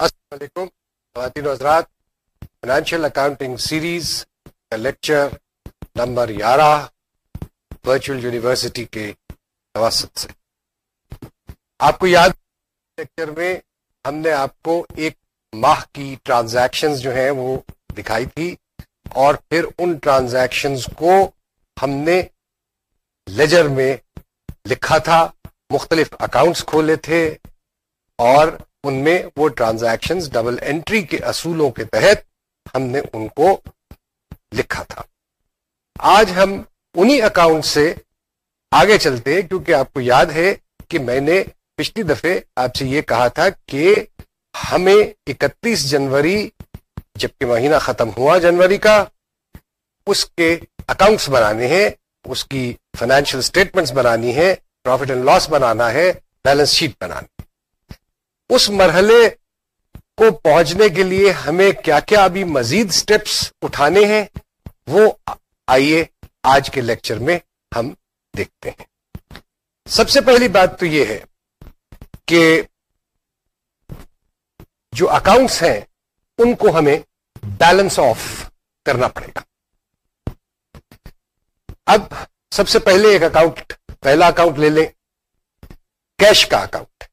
السلام علیکم۔ خواتین حضرات فائنینشیل اکاؤنٹنگ سیریز کا لیکچر نمبر گیارہ ورچوئل یونیورسٹی کے توسط سے۔ آپ کو یاد لیکچر میں ہم نے آپ کو ایک ماہ کی ٹرانزیکشنز جو ہیں وہ دکھائی تھی اور پھر ان ٹرانزیکشنز کو ہم نے لیجر میں لکھا تھا۔ مختلف اکاؤنٹس کھولے تھے اور ان میں وہ ٹرانزیکشن ڈبل انٹری کے اصولوں کے تحت ہم نے ان کو لکھا تھا۔ آج ہم انہی اکاؤنٹ سے آگے چلتے کیونکہ آپ کو یاد ہے کہ میں نے پچھلی دفعے آپ سے یہ کہا تھا کہ ہمیں اکتیس جنوری جبکہ مہینہ ختم ہوا جنوری کا، اس کے اکاؤنٹس بنانے ہیں، اس کی فائنینشیل اسٹیٹمنٹس بنانی ہے پروفٹ اینڈ لاس بنانا ہے بیلنس شیٹ بنانی اس مرحلے کو پہنچنے کے لیے ہمیں کیا کیا ابھی مزید سٹیپس اٹھانے ہیں، وہ آئیے آج کے لیکچر میں ہم دیکھتے ہیں۔ سب سے پہلی بات تو یہ ہے کہ جو اکاؤنٹس ہیں، ان کو ہمیں بیلنس آف کرنا پڑے گا۔ اب سب سے پہلے ایک اکاؤنٹ پہلا اکاؤنٹ لے لیں کیش کا اکاؤنٹ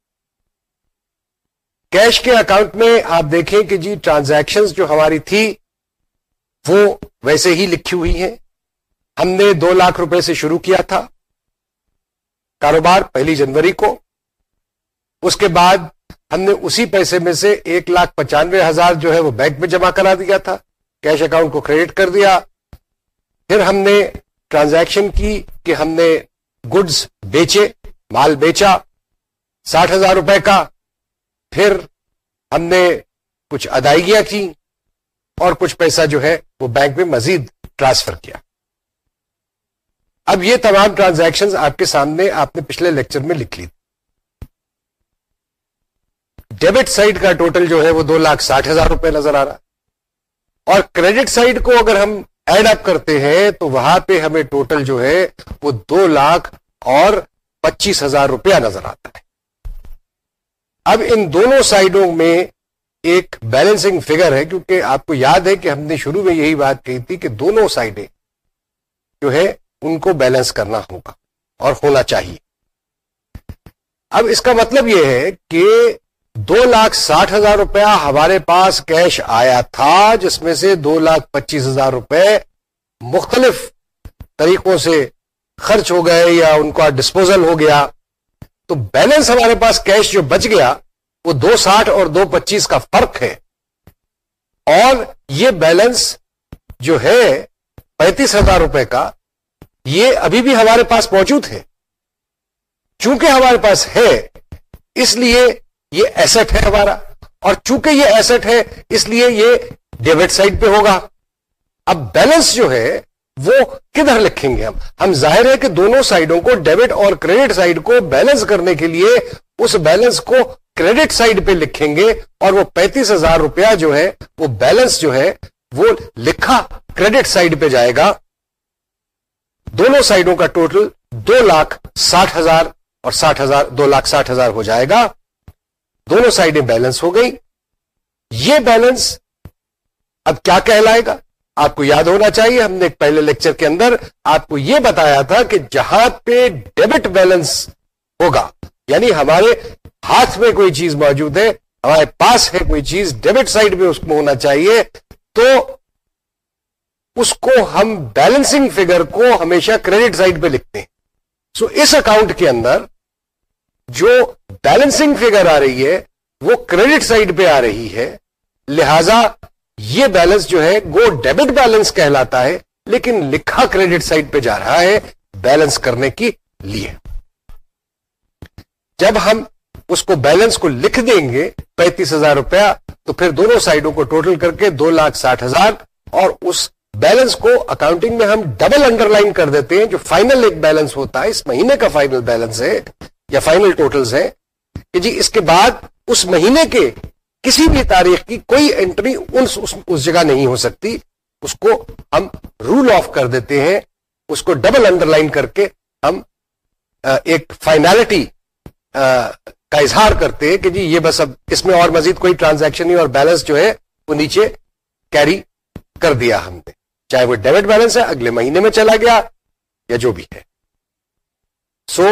کیش کے اکاؤنٹ میں آپ دیکھیں کہ جی ٹرانزیکشن جو ہماری تھی وہ ویسے ہی لکھی ہوئی ہیں۔ ہم نے دو لاکھ روپے سے شروع کیا تھا کاروبار پہلی جنوری کو۔ اس کے بعد ہم نے اسی پیسے میں سے ایک لاکھ پچانوے ہزار جو ہے وہ بینک میں جمع کرا دیا تھا، کیش اکاؤنٹ کو کریڈٹ کر دیا۔ پھر ہم نے ٹرانزیکشن کی کہ ہم نے گڈز بیچے، مال بیچا، ساٹھ ہزار روپے کا پھر ہم نے کچھ ادائیگیاں کی اور کچھ پیسہ جو ہے وہ بینک میں مزید ٹرانسفر کیا۔ اب یہ تمام ٹرانزیکشن آپ کے سامنے آپ نے پچھلے لیکچر میں لکھ لی۔ ڈیبٹ سائڈ کا ٹوٹل جو ہے وہ دو لاکھ ساٹھ ہزار روپے نظر آ رہا۔ اور کریڈٹ سائڈ کو اگر ہم ایڈ اپ کرتے ہیں تو وہاں پہ ہمیں ٹوٹل جو ہے وہ دو لاکھ اور پچیس ہزار روپیہ نظر آتا ہے۔ اب ان دونوں سائڈوں میں ایک بیلنسنگ فگر ہے، کیونکہ آپ کو یاد ہے کہ ہم نے شروع میں یہی بات کہی تھی کہ دونوں سائڈیں جو ہے ان کو بیلنس کرنا ہوگا اور ہونا چاہیے۔ اب اس کا مطلب یہ ہے کہ دو لاکھ ساٹھ ہزار روپیہ ہمارے پاس کیش آیا تھا، جس میں سے دو لاکھ پچیس ہزار روپے مختلف طریقوں سے خرچ ہو گئے یا ان کا ڈسپوزل ہو گیا۔ تو بیلنس ہمارے پاس کیش جو بچ گیا، وہ دو ساٹھ اور دو پچیس کا فرق ہے۔ اور یہ بیلنس جو ہے پینتیس ہزار روپے کا، یہ ابھی بھی ہمارے پاس موجود ہے۔ چونکہ ہمارے پاس ہے، اس لیے یہ ایسٹ ہے ہمارا۔ اور چونکہ یہ ایسٹ ہے، اس لیے یہ ڈیبٹ سائڈ پہ ہوگا۔ اب بیلنس جو ہے وہ کدھر لکھیں گے ہم؟ ہم ظاہر ہے کہ دونوں سائڈوں کو ڈیبٹ اور کریڈٹ سائڈ کو بیلنس کرنے کے لیے اس بیلنس کو کریڈٹ سائڈ پہ لکھیں گے اور وہ پینتیس ہزار روپیہ جو ہے، وہ بیلنس جو ہے، وہ لکھا کریڈٹ سائڈ پہ جائے گا۔ دونوں سائڈوں کا ٹوٹل دو لاکھ ساٹھ ہزار اور ساٹھ ہزار، دو لاکھ ساٹھ ہزار ہو جائے گا۔ دونوں سائڈیں بیلنس ہو گئی یہ بیلنس اب کیا کہلائے گا؟ آپ کو یاد ہونا چاہیے، ہم نے پہلے لیکچر کے اندر آپ کو یہ بتایا تھا کہ جہاں پہ ڈیبٹ بیلنس ہوگا۔ یعنی ہمارے ہاتھ میں کوئی چیز موجود ہے، ہمارے پاس ہے کوئی چیز ڈیبٹ سائڈ میں اس کو ہونا چاہیے۔ تو اس کو ہم بیلنسنگ فگر کو ہمیشہ کریڈٹ سائڈ پہ لکھتے ہیں۔ سو اس اکاؤنٹ کے اندر جو بیلنسنگ فگر آ رہی ہے، وہ کریڈٹ سائڈ پہ آ رہی ہے۔ لہذا یہ بیلنس جو ہے وہ ڈیبٹ بیلنس کہلاتا ہے، لیکن لکھا کریڈٹ سائٹ پہ جا رہا ہے بیلنس کرنے کی لیے۔ جب ہم اس کو بیلنس کو لکھ دیں گے پینتیس ہزار روپیہ، تو پھر دونوں سائڈوں کو ٹوٹل کر کے دو لاکھ ساٹھ ہزار اور اس بیلنس کو اکاؤنٹنگ میں ہم ڈبل انڈر لائن کر دیتے ہیں، جو فائنل ایک بیلنس ہوتا ہے، اس مہینے کا فائنل بیلنس ہے یا فائنل ٹوٹلز ہے کہ جی اس کے بعد اس مہینے کے کسی بھی تاریخ کی کوئی انٹری اس, اس جگہ نہیں ہو سکتی۔ اس کو ہم رول آف کر دیتے ہیں۔ اس کو ڈبل انڈر لائن کر کے ہم ایک فائنالٹی کا اظہار کرتے ہیں کہ جی یہ بس اب اس میں اور مزید کوئی ٹرانزیکشن نہیں اور بیلنس جو ہے وہ نیچے کیری کر دیا ہم نے۔ چاہے وہ ڈیبٹ بیلنس ہے اگلے مہینے میں چلا گیا یا جو بھی ہے۔ سو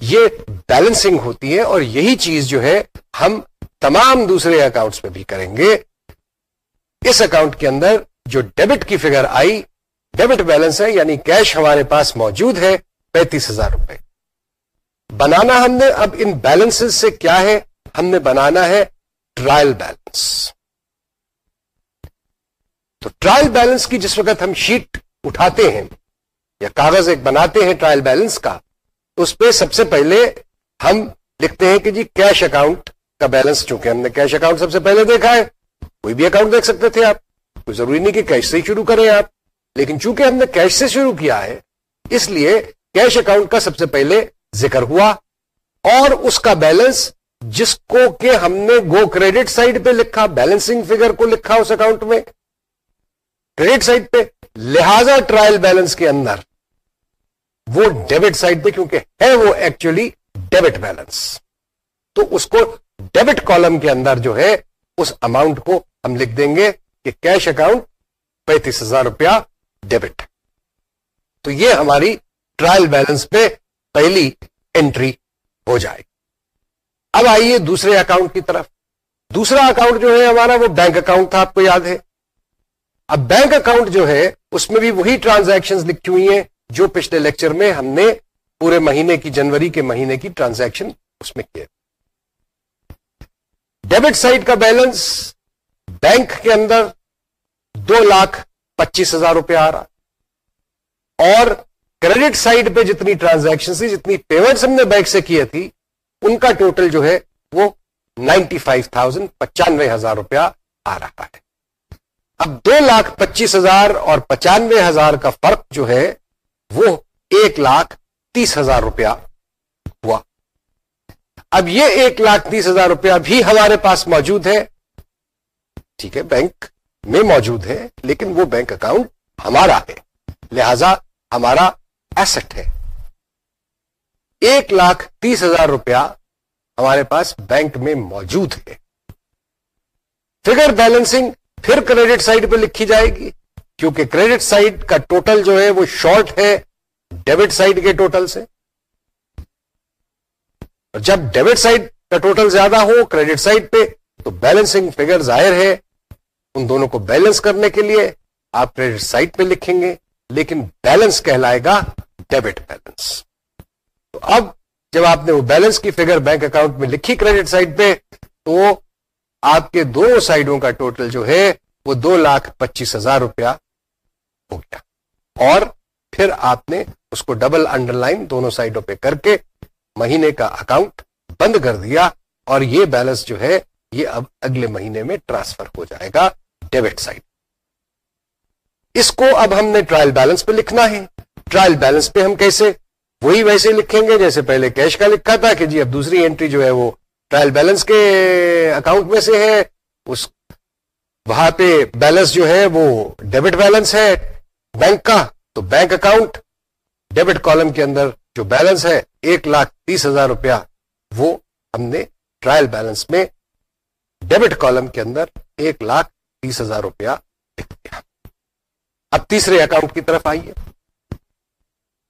یہ بیلنسنگ ہوتی ہے اور یہی چیز جو ہے ہم تمام دوسرے اکاؤنٹس میں بھی کریں گے۔ اس اکاؤنٹ کے اندر جو ڈیبٹ کی فگر آئی ڈیبٹ بیلنس ہے یعنی کیش ہمارے پاس موجود ہے، پینتیس ہزار روپے۔ بنانا ہم نے اب ان بیلنس سے کیا ہے؟ ہم نے بنانا ہے ٹرائل بیلنس تو ٹرائل بیلنس کی جس وقت ہم شیٹ اٹھاتے ہیں یا کاغذ ایک بناتے ہیں ٹرائل بیلنس کا، اس پہ سب سے پہلے ہم لکھتے ہیں کہ جی کیش اکاؤنٹ کا بیلنس چونکہ ہم نے کیش اکاؤنٹ سب سے پہلے دیکھا ہے، کوئی بھی اکاؤنٹ دیکھ سکتے تھے آپ۔ کوئی ضروری نہیں کہ کیش سے ہی شروع کریں آپ۔ لیکن چونکہ ہم نے کیش سے شروع کیا ہے، اس لیے کیش اکاؤنٹ کا سب سے پہلے ذکر ہوا۔ اور اس کا بیلنس جس کو کہ ہم نے گو کریڈٹ سائڈ پہ لکھا، بیلنسنگ فگر کو لکھا اس اکاؤنٹ میں۔ کریڈٹ سائڈ پہ، لہذا ٹرائل بیلنس کے اندر وہ ڈیبٹ سائڈ پہ، کیونکہ ہے وہ ایکچولی ڈیبٹ بیلنس۔ تو اس کو ڈیبٹ کالم کے اندر جو ہے اس اماؤنٹ کو ہم لکھ دیں گے کہ کیش اکاؤنٹ پینتیس ہزار روپیہ ڈیبٹ تو یہ ہماری ٹرائل بیلنس پہ پہلی انٹری ہو جائے. اب آئیے دوسرے اکاؤنٹ کی طرف. دوسرا اکاؤنٹ جو ہے ہمارا وہ بینک اکاؤنٹ تھا، آپ کو یاد ہے؟ اب بینک اکاؤنٹ جو ہے، اس میں بھی وہی ٹرانزیکشن لکھی ہوئی ہیں جو پچھلے لیکچر میں ہم نے پورے مہینے کی، جنوری کے مہینے کی ٹرانزیکشن اس میں کیے ڈیبٹ سائٹ کا بیلنس بینک کے اندر دو لاکھ پچیس ہزار روپے آ رہا اور کریڈٹ سائڈ پہ جتنی ٹرانزیکشن تھی جتنی پیمنٹس ہم نے بینک سے کی تھی ان کا ٹوٹل جو ہے وہ نائنٹی فائیو تھاؤزینڈ پچانوے ہزار روپیہ آ رہا ہے۔ اب دو لاکھ پچیس ہزار اور پچانوے ہزار کا فرق جو ہے وہ ایک لاکھ تیس ہزار روپیہ اب یہ ایک لاکھ تیس ہزار روپیہ بھی ہمارے پاس موجود ہے۔ ٹھیک ہے، بینک میں موجود ہے، لیکن وہ بینک اکاؤنٹ ہمارا ہے۔ لہذا ہمارا ایسٹ ہے۔ ایک لاکھ تیس ہزار روپیہ ہمارے پاس بینک میں موجود ہے۔ فگر بیلنسنگ پھر کریڈٹ سائڈ پہ لکھی جائے گی، کیونکہ کریڈٹ سائڈ کا ٹوٹل جو ہے وہ شارٹ ہے ڈیبٹ سائڈ کے ٹوٹل سے۔ جب ڈیبٹ سائڈ کا ٹوٹل زیادہ ہو، کریڈٹ سائڈ پہ، تو بیلنسنگ فگر ظاہر ہے۔ ان دونوں کو بیلنس کرنے کے لیے آپ کریڈٹ سائڈ پہ لکھیں گے، لیکن بیلنس کہلائے گا ڈیبٹ بیلنس۔ تو اب جب آپ نے وہ بیلنس کی فگر بینک اکاؤنٹ میں لکھی کریڈٹ سائڈ پہ، تو آپ کے دونوں سائڈوں کا ٹوٹل جو ہے، وہ دو لاکھ پچیس ہزار روپیہ ہو گیا۔ اور پھر آپ نے اس کو ڈبل انڈر لائن دونوں سائڈوں پہ کر کے مہینے کا اکاؤنٹ بند کر دیا اور یہ بیلنس جو ہے، یہ اب اگلے مہینے میں ٹرانسفر ہو جائے گا ڈیبٹ سائڈ۔ اس کو اب ہم نے ٹرائل بیلنس پہ لکھنا ہے۔ ٹرائل بیلنس پہ ہم کیسے؟ وہی ویسے لکھیں گے، جیسے پہلے کیش کا لکھا تھا کہ جی اب دوسری انٹری جو ہے وہ ٹرائل بیلنس کے اکاؤنٹ میں سے ہے۔ اس وہاں پہ بیلنس جو ہے وہ ڈیبٹ بیلنس ہے۔ بینک کا تو بینک اکاؤنٹ ڈیبٹ کالم کے اندر جو بیلنس ہے، ایک لاکھ تیس ہزار روپیہ، وہ ہم نے ٹرائل بیلنس میں ڈیبٹ کالم کے اندر ایک لاکھ تیس ہزار روپیہ لکھ دیا۔ اب تیسرے اکاؤنٹ کی طرف آئیے۔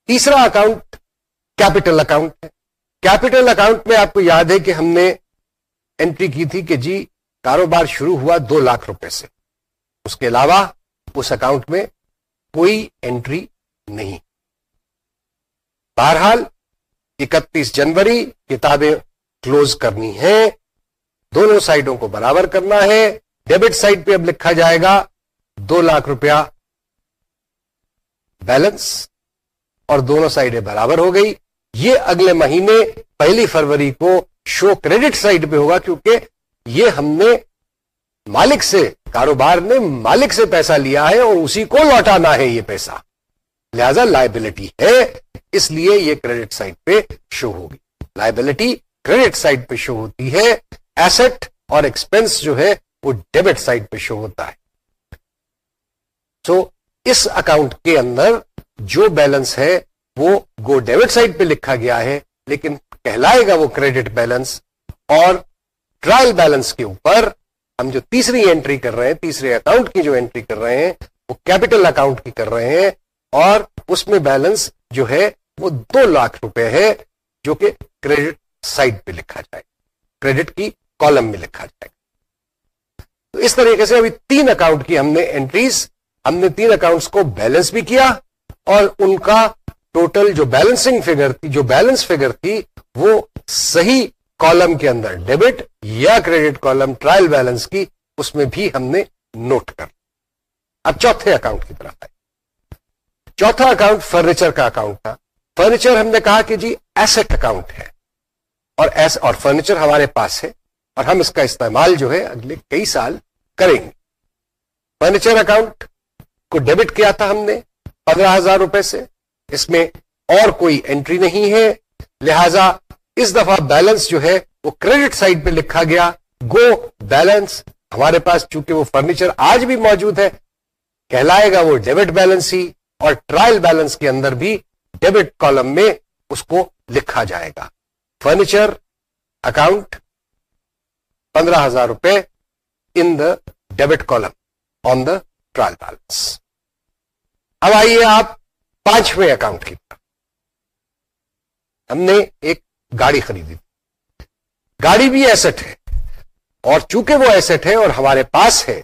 تیسرا اکاؤنٹ کیپٹل اکاؤنٹ ہے۔ کیپٹل اکاؤنٹ میں آپ کو یاد ہے کہ ہم نے انٹری کی تھی کہ جی کاروبار شروع ہوا دو لاکھ روپے سے۔ اس کے علاوہ اس اکاؤنٹ میں کوئی انٹری نہیں۔ بہرحال، اکتیس جنوری کتابیں کلوز کرنی ہیں۔ دونوں سائڈوں کو برابر کرنا ہے۔ ڈیبٹ سائڈ پہ اب لکھا جائے گا دو لاکھ روپیہ بیلنس اور دونوں سائڈیں برابر ہو گئی۔ یہ اگلے مہینے پہلی فروری کو شو کریڈٹ سائڈ پہ ہوگا کیونکہ یہ ہم نے مالک سے، کاروبار نے مالک سے پیسہ لیا ہے اور اسی کو لوٹانا ہے یہ پیسہ۔ لہذا لائبلٹی ہے۔ اس لیے یہ کریڈٹ سائٹ پہ شو ہوگی۔ لائبلٹی کریڈٹ سائٹ پہ شو ہوتی ہے۔ ایسٹ اور ایکسپینس جو ہے وہ ڈیبٹ سائٹ پہ شو ہوتا ہے۔ سو so, اس اکاؤنٹ کے اندر جو بیلنس ہے وہ گو ڈیبٹ سائٹ پہ لکھا گیا ہے لیکن کہلائے گا وہ کریڈٹ بیلنس اور ٹرائل بیلنس کے اوپر ہم جو تیسری انٹری کر رہے ہیں تیسرے اکاؤنٹ کی جو انٹری کر رہے ہیں وہ کیپٹل اکاؤنٹ کی کر رہے ہیں اور اس میں بیلنس جو ہے وہ دو لاکھ روپے ہے جو کہ کریڈٹ سائڈ پہ لکھا جائے۔ کریڈٹ کی کالم میں لکھا جائے۔ تو اس طریقے سے ابھی تین اکاؤنٹ کی ہم نے انٹریز ہم نے تین اکاؤنٹس کو بیلنس بھی کیا اور ان کا ٹوٹل جو بیلنسنگ فگر تھی، جو بیلنس فگر تھی، وہ صحیح کالم کے اندر ڈیبٹ یا کریڈٹ کالم ٹرائل بیلنس کی اس میں بھی ہم نے نوٹ کر۔ اب چوتھے اکاؤنٹ کی طرف آئے۔ چوتھا اکاؤنٹ فرنیچر کا اکاؤنٹ تھا۔ فرنیچر ہم نے کہا کہ جی ایسٹ اکاؤنٹ ہے اور ایس اور فرنیچر ہمارے پاس ہے اور ہم اس کا استعمال جو ہے اگلے کئی سال کریں گے۔ فرنیچر اکاؤنٹ کو ڈیبٹ کیا تھا ہم نے پندرہ ہزار روپے سے۔ اس میں اور کوئی انٹری نہیں ہے۔ لہذا اس دفعہ بیلنس جو ہے وہ کریڈٹ سائڈ پہ لکھا گیا۔ گو بیلنس ہمارے پاس چونکہ وہ فرنیچر آج بھی موجود ہے۔ کہلائے گا وہ ڈیبٹ بیلنس ہی اور ٹرائل بیلنس کے اندر بھی ڈیبٹ کالم میں اس کو لکھا جائے گا۔ فرنیچر اکاؤنٹ پندرہ ہزار روپے in the debit column on the trial balance. اب آئیے آپ پانچویں اکاؤنٹ کی۔ طرف ہم نے ایک گاڑی خریدی۔ گاڑی بھی ایسٹ ہے اور چونکہ وہ ایسٹ ہے اور ہمارے پاس ہے،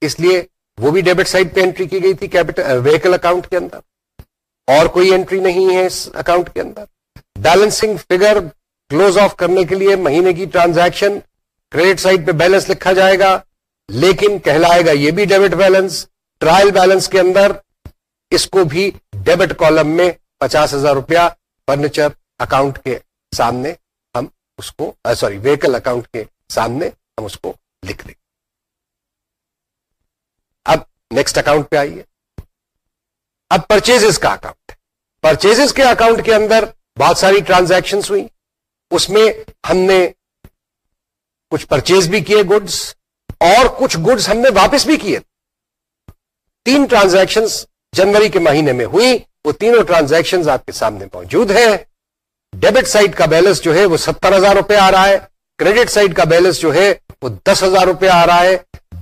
اس لیے وہ بھی ڈیبٹ سائڈ پہ انٹری کی گئی تھی کیپٹل ویکل اکاؤنٹ کے اندر۔ اور کوئی انٹری نہیں ہے اس اکاؤنٹ کے اندر. بیلنسنگ فگر کلوز آف کرنے کے لیے مہینے کی ٹرانزیکشن کریڈٹ سائڈ پہ بیلنس لکھا جائے گا، لیکن کہلائے گا یہ بھی ڈیبٹ بیلنس ٹرائل بیلنس کے اندر اس کو بھی ڈیبٹ کالم میں پچاس ہزار روپیہ فرنیچر اکاؤنٹ کے سامنے ہم اس کو سوری ویکل اکاؤنٹ کے سامنے ہم اس کو لکھ دیں۔ اب نیکسٹ اکاؤنٹ پہ آئیے۔ اب پرچیز کا اکاؤنٹ پرچیز کے اکاؤنٹ کے اندر بہت ساری ٹرانزیکشن ہوئی اس میں ہم نے کچھ پرچیز بھی کیے گڈس اور کچھ گڈس ہم نے واپس بھی کیے۔ تین ٹرانزیکشن جنوری کے مہینے میں ہوئی وہ تینوں ٹرانزیکشن آپ کے سامنے موجود ہیں۔ ڈیبٹ سائٹ کا بیلنس جو ہے وہ ستر ہزار روپے آ رہا ہے۔ کریڈٹ سائٹ کا بیلنس جو ہے وہ دس ہزار روپے آ رہا ہے۔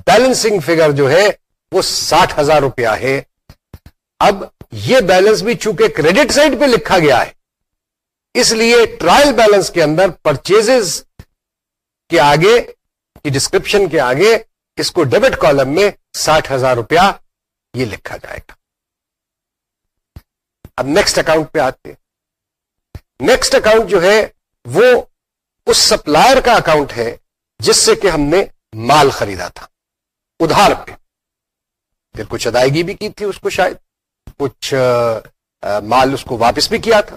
بیلنسنگ فگر جو ہے وہ ساٹھ ہزار روپیہ ہے۔ اب یہ بیلنس بھی چونکہ کریڈٹ سائٹ پہ لکھا گیا ہے، اس لیے ٹرائل بیلنس کے اندر پرچیز کے آگے، کی ڈسکرپشن کے آگے، اس کو ڈیبٹ کالم میں ساٹھ ہزار روپیہ یہ لکھا جائے گا۔ اب نیکسٹ اکاؤنٹ پہ آتے نیکسٹ اکاؤنٹ جو ہے، وہ اس سپلائر کا اکاؤنٹ ہے، جس سے کہ ہم نے مال خریدا تھا۔ ادھار پہ۔ پھر کچھ ادائیگی بھی کی تھی اس کو شاید۔ کچھ مال اس کو واپس بھی کیا تھا۔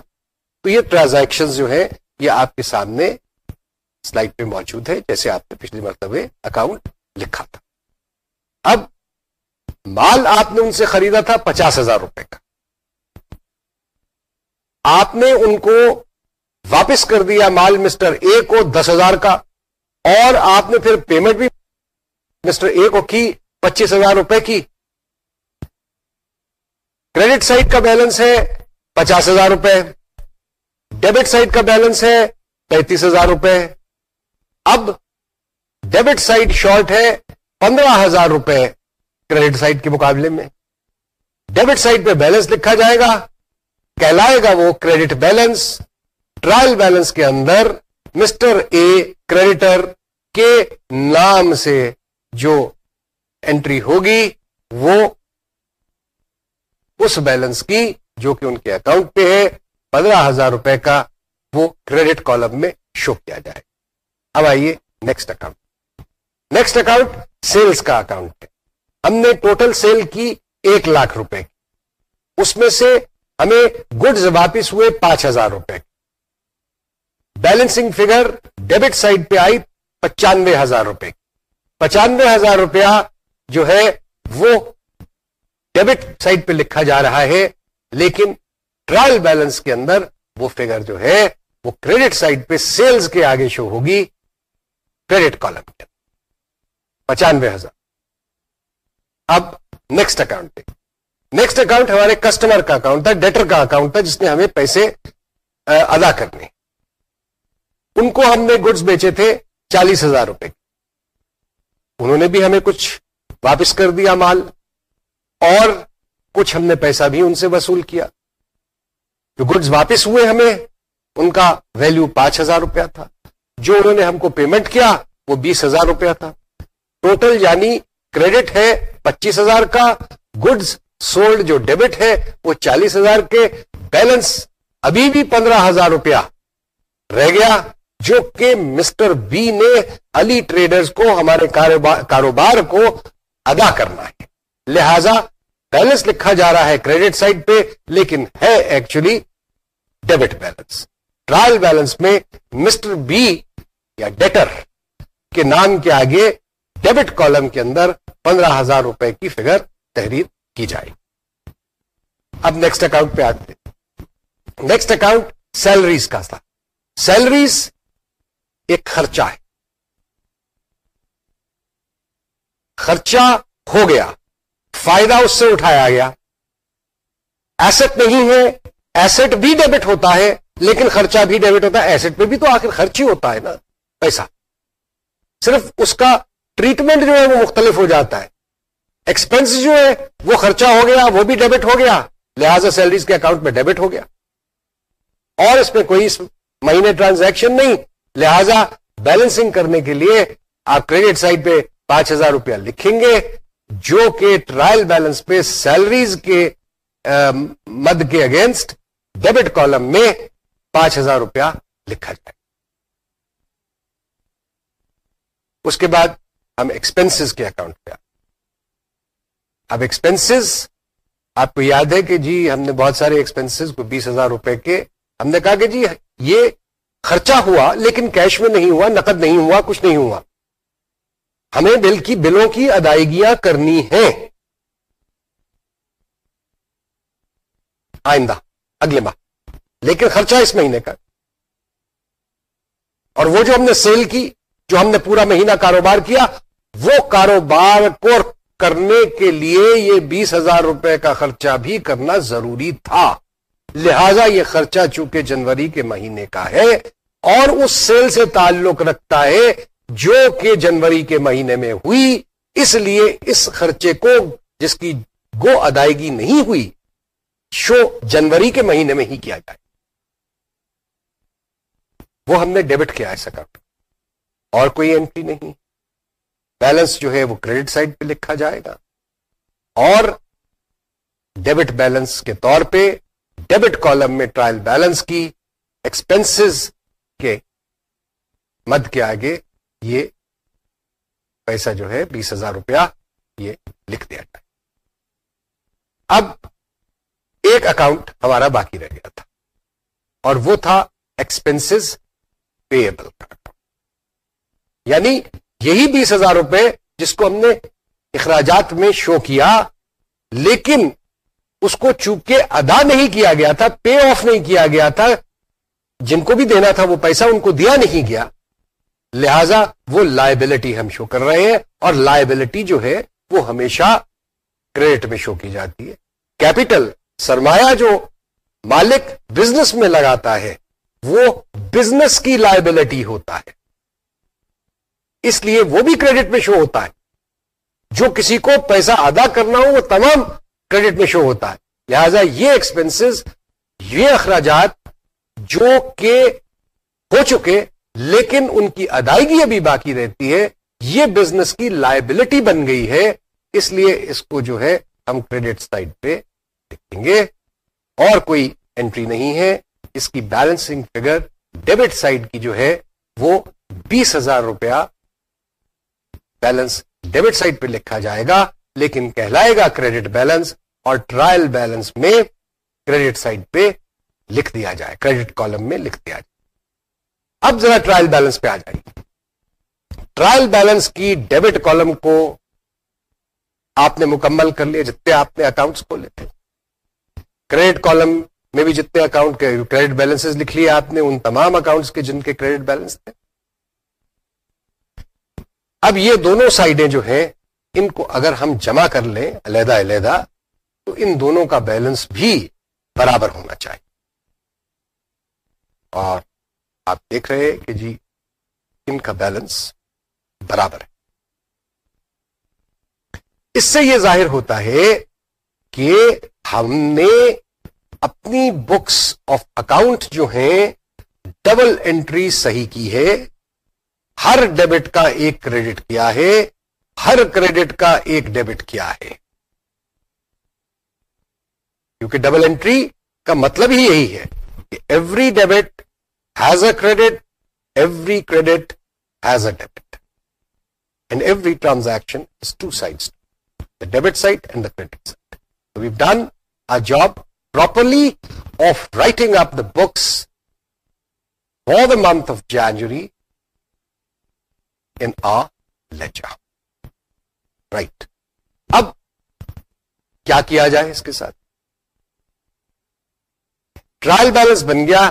تو یہ ٹرانزیکشن جو ہے یہ آپ کے سامنے سلائڈ پہ موجود ہے جیسے آپ نے پچھلی مرتبہ اکاؤنٹ لکھا تھا۔ اب مال آپ نے ان سے خریدا تھا پچاس ہزار روپے کا۔ آپ نے ان کو واپس کر دیا مال مسٹر اے کو دس ہزار کا، اور آپ نے پھر پیمنٹ بھی مسٹر اے کو کی پچیس ہزار روپے کی۔ کریڈٹ سائٹ کا بیلنس ہے پچاس ہزار روپے. ڈیبٹ سائٹ کا بیلنس ہے پینتیس ہزار روپے. اب ڈیبٹ سائٹ شارٹ ہے پندرہ ہزار روپے کریڈٹ سائٹ کے مقابلے میں. ڈیبٹ سائٹ پہ بیلنس لکھا جائے گا. کہلائے گا وہ کریڈٹ بیلنس ٹرائل بیلنس کے اندر مسٹر اے کریڈیٹر کے نام سے جو انٹری ہوگی وہ اس بیلنس کی جو کہ ان کے اکاؤنٹ پہ ہے، پندرہ ہزار روپے کا وہ کریڈٹ کالم میں شو کیا جائے۔ اب آئیے next account next account sales کا اکاؤنٹ ہے۔ ہم نے ٹوٹل سیل کی ایک لاکھ روپے کی۔ اس میں سے ہمیں گڈز واپس ہوئے پانچ ہزار روپے بیلنسنگ فگر ڈیبٹ سائڈ پہ آئی پچانوے ہزار روپے پچانوے ہزار روپیہ جو ہے وہ ڈیبٹ سائڈ پہ لکھا جا رہا ہے، لیکن ٹرائل بیلنس کے اندر وہ فگر جو ہے، وہ کریڈٹ سائڈ پہ سیلز کے آگے شو ہوگی۔ کریڈٹ کالم کے پچانوے ہزار۔ اب نیکسٹ اکاؤنٹ پہ۔ نیکسٹ اکاؤنٹ ہمارے کسٹمر کا اکاؤنٹ تھا ڈیٹر کا اکاؤنٹ تھا، جس نے ہمیں پیسے ادا کرنے۔ ان کو ہم نے گڈس بیچے تھے چالیس ہزار روپے۔ انہوں نے بھی ہمیں کچھ واپس کر دیا مال۔ اور کچھ ہم نے پیسہ بھی ان سے وصول کیا۔ جو گڈز واپس ہوئے ہمیں، ان کا ویلیو پانچ ہزار روپیہ تھا۔ جو انہوں نے ہم کو پیمنٹ کیا، وہ بیس ہزار روپیہ تھا۔ ٹوٹل یعنی کریڈٹ ہے پچیس ہزار کا، گڈز سولڈ جو ڈیبٹ ہے، وہ چالیس ہزار کے۔ بیلنس ابھی بھی پندرہ ہزار روپیہ رہ گیا، جو کہ مسٹر بی نے علی ٹریڈرز کو، ہمارے کاروبار کو ادا کرنا ہے۔ لہذا بیلنس لکھا جا رہا ہے کریڈٹ سائڈ پہ، لیکن ہے actually debit balance. Trial balance میں مسٹر بی یا ڈیٹر کے نام کے آگے ڈیبٹ کالم کے اندر پندرہ ہزار روپے کی فگر تحریر کی جائے۔ اب نیکسٹ اکاؤنٹ پہ آتے نیکسٹ اکاؤنٹ سیلریز کا تھا۔ سیلریز ایک خرچہ ہے۔ خرچہ ہو گیا۔ فائدہ اس سے اٹھایا گیا۔ ایسٹ نہیں ہے ایسٹ بھی ڈیبٹ ہوتا ہے، لیکن خرچہ بھی ڈیبٹ ہوتا ہے۔ ایسٹ پہ بھی تو آخر خرچ ہی ہوتا ہے نا، پیسہ۔ صرف اس کا ٹریٹمنٹ جو ہے وہ مختلف ہو جاتا ہے۔ ایکسپینس جو ہے وہ خرچہ ہو گیا، وہ بھی ڈیبٹ ہو گیا۔ لہذا سیلریز کے اکاؤنٹ میں ڈیبٹ ہو گیا۔ اور اس میں کوئی مہینے ٹرانزیکشن نہیں۔ لہذا بیلنسنگ کرنے کے لیے آپ کریڈٹ سائڈ پہ پانچ ہزار روپیہ لکھیں گے۔ جو کہ ٹرائل بیلنس پہ سیلریز کے مد کے اگینسٹ ڈیبٹ کالم میں پانچ ہزار روپیہ لکھا جائے۔ اس کے بعد ہم ایکسپینسز کے اکاؤنٹ پہ اب ایکسپینسز آپ کو یاد ہے کہ جی ہم نے بہت سارے ایکسپینسز کو بیس ہزار روپے کے، ہم نے کہا کہ جی یہ خرچہ ہوا لیکن کیش میں نہیں ہوا، نقد نہیں ہوا، کچھ نہیں ہوا۔ ہمیں بل کی بلوں کی ادائیگیاں کرنی ہیں۔ آئندہ، اگلے ماہ۔ لیکن خرچہ اس مہینے کا۔ اور وہ جو ہم نے سیل کی، جو ہم نے پورا مہینہ کاروبار کیا، وہ کاروبار کو کرنے کے لیے یہ بیس ہزار روپے کا خرچہ بھی کرنا ضروری تھا۔ لہذا یہ خرچہ چونکہ جنوری کے مہینے کا ہے اور اس سیل سے تعلق رکھتا ہے جو کہ جنوری کے مہینے میں ہوئی، اس لیے اس خرچے کو جس کی گو ادائیگی نہیں ہوئی، شو جنوری کے مہینے میں ہی کیا جائے۔ وہ ہم نے ڈیبٹ کیا ہے اکاؤنٹ اور کوئی انٹری نہیں۔ بیلنس جو ہے وہ کریڈٹ سائڈ پہ لکھا جائے گا۔ اور ڈیبٹ بیلنس کے طور پہ ڈیبٹ کالم میں ٹرائل بیلنس کی ایکسپینسز کے مد کے آگے یہ پیسہ جو ہے بیس ہزار روپیہ یہ لکھ دیا جائے اب ایک اکاؤنٹ ہمارا باقی رہ گیا تھا اور وہ تھا ایکسپینسز پیبل کا یعنی یہی بیس ہزار روپے جس کو ہم نے اخراجات میں شو کیا، لیکن اس کو چونکہ ادا نہیں کیا گیا تھا پے آف نہیں کیا گیا تھا، جن کو بھی دینا تھا وہ پیسہ ان کو دیا نہیں گیا لہذا وہ لائبلٹی ہم شو کر رہے ہیں اور لائبلٹی جو ہے وہ ہمیشہ کریڈٹ میں شو کی جاتی ہے۔ کیپٹل سرمایہ جو مالک بزنس میں لگاتا ہے، وہ بزنس کی لائبلٹی ہوتا ہے۔ اس لیے وہ بھی کریڈٹ میں شو ہوتا ہے۔ جو کسی کو پیسہ ادا کرنا ہو، وہ تمام کریڈٹ میں شو ہوتا ہے۔ لہذا یہ ایکسپنسز یہ اخراجات جو کہ ہو چکے لیکن ان کی ادائیگی ابھی باقی رہتی ہے، یہ بزنس کی لائبلٹی بن گئی ہے، اس لیے اس کو جو ہے ہم کریڈٹ سائڈ پہ دیکھیں گے۔ اور کوئی انٹری نہیں ہے، اس کی بیلنسنگ فگر ڈیبٹ سائڈ کی جو ہے، وہ بیس ہزار روپیہ بیلنس ڈیبٹ سائڈ پہ لکھا جائے گا۔ لیکن کہلائے گا کریڈٹ بیلنس اور ٹرائل بیلنس میں کریڈٹ سائڈ پہ لکھ دیا جائے کریڈٹ کالم میں لکھ دیا جائے۔ اب ذرا ٹرائل بیلنس پہ آ جائیے۔ ٹرائل بیلنس کی ڈیبٹ کالم کو آپ نے مکمل کر لیا، جتنے آپ نے اکاؤنٹس کھولے تھے۔ کریڈٹ کالم میں بھی جتنے اکاؤنٹ کے کریڈٹ بیلنس لکھ لیے آپ نے، ان تمام اکاؤنٹس کے جن کے کریڈٹ بیلنس تھے۔ اب یہ دونوں سائڈیں جو ہیں، ان کو اگر ہم جمع کر لیں علیحدہ علیحدہ، تو ان دونوں کا بیلنس بھی برابر ہونا چاہیے۔ اور آپ دیکھ رہے کہ جی ان کا بیلنس برابر ہے۔ اس سے یہ ظاہر ہوتا ہے کہ ہم نے اپنی بکس آف اکاؤنٹ جو ہیں ڈبل انٹری صحیح کی ہے۔ ہر ڈیبٹ کا ایک کریڈٹ کیا ہے، ہر کریڈٹ کا ایک ڈیبٹ کیا ہے۔ کیونکہ ڈبل انٹری کا مطلب ہی یہی ہے کہ every debit has a credit every credit has a debit and every transaction is two side the debit side and the credit side we've done a job properly of writing up the books for the month of January in a right اب کیا کیا جائے اس کے ساتھ trial balance بن گیا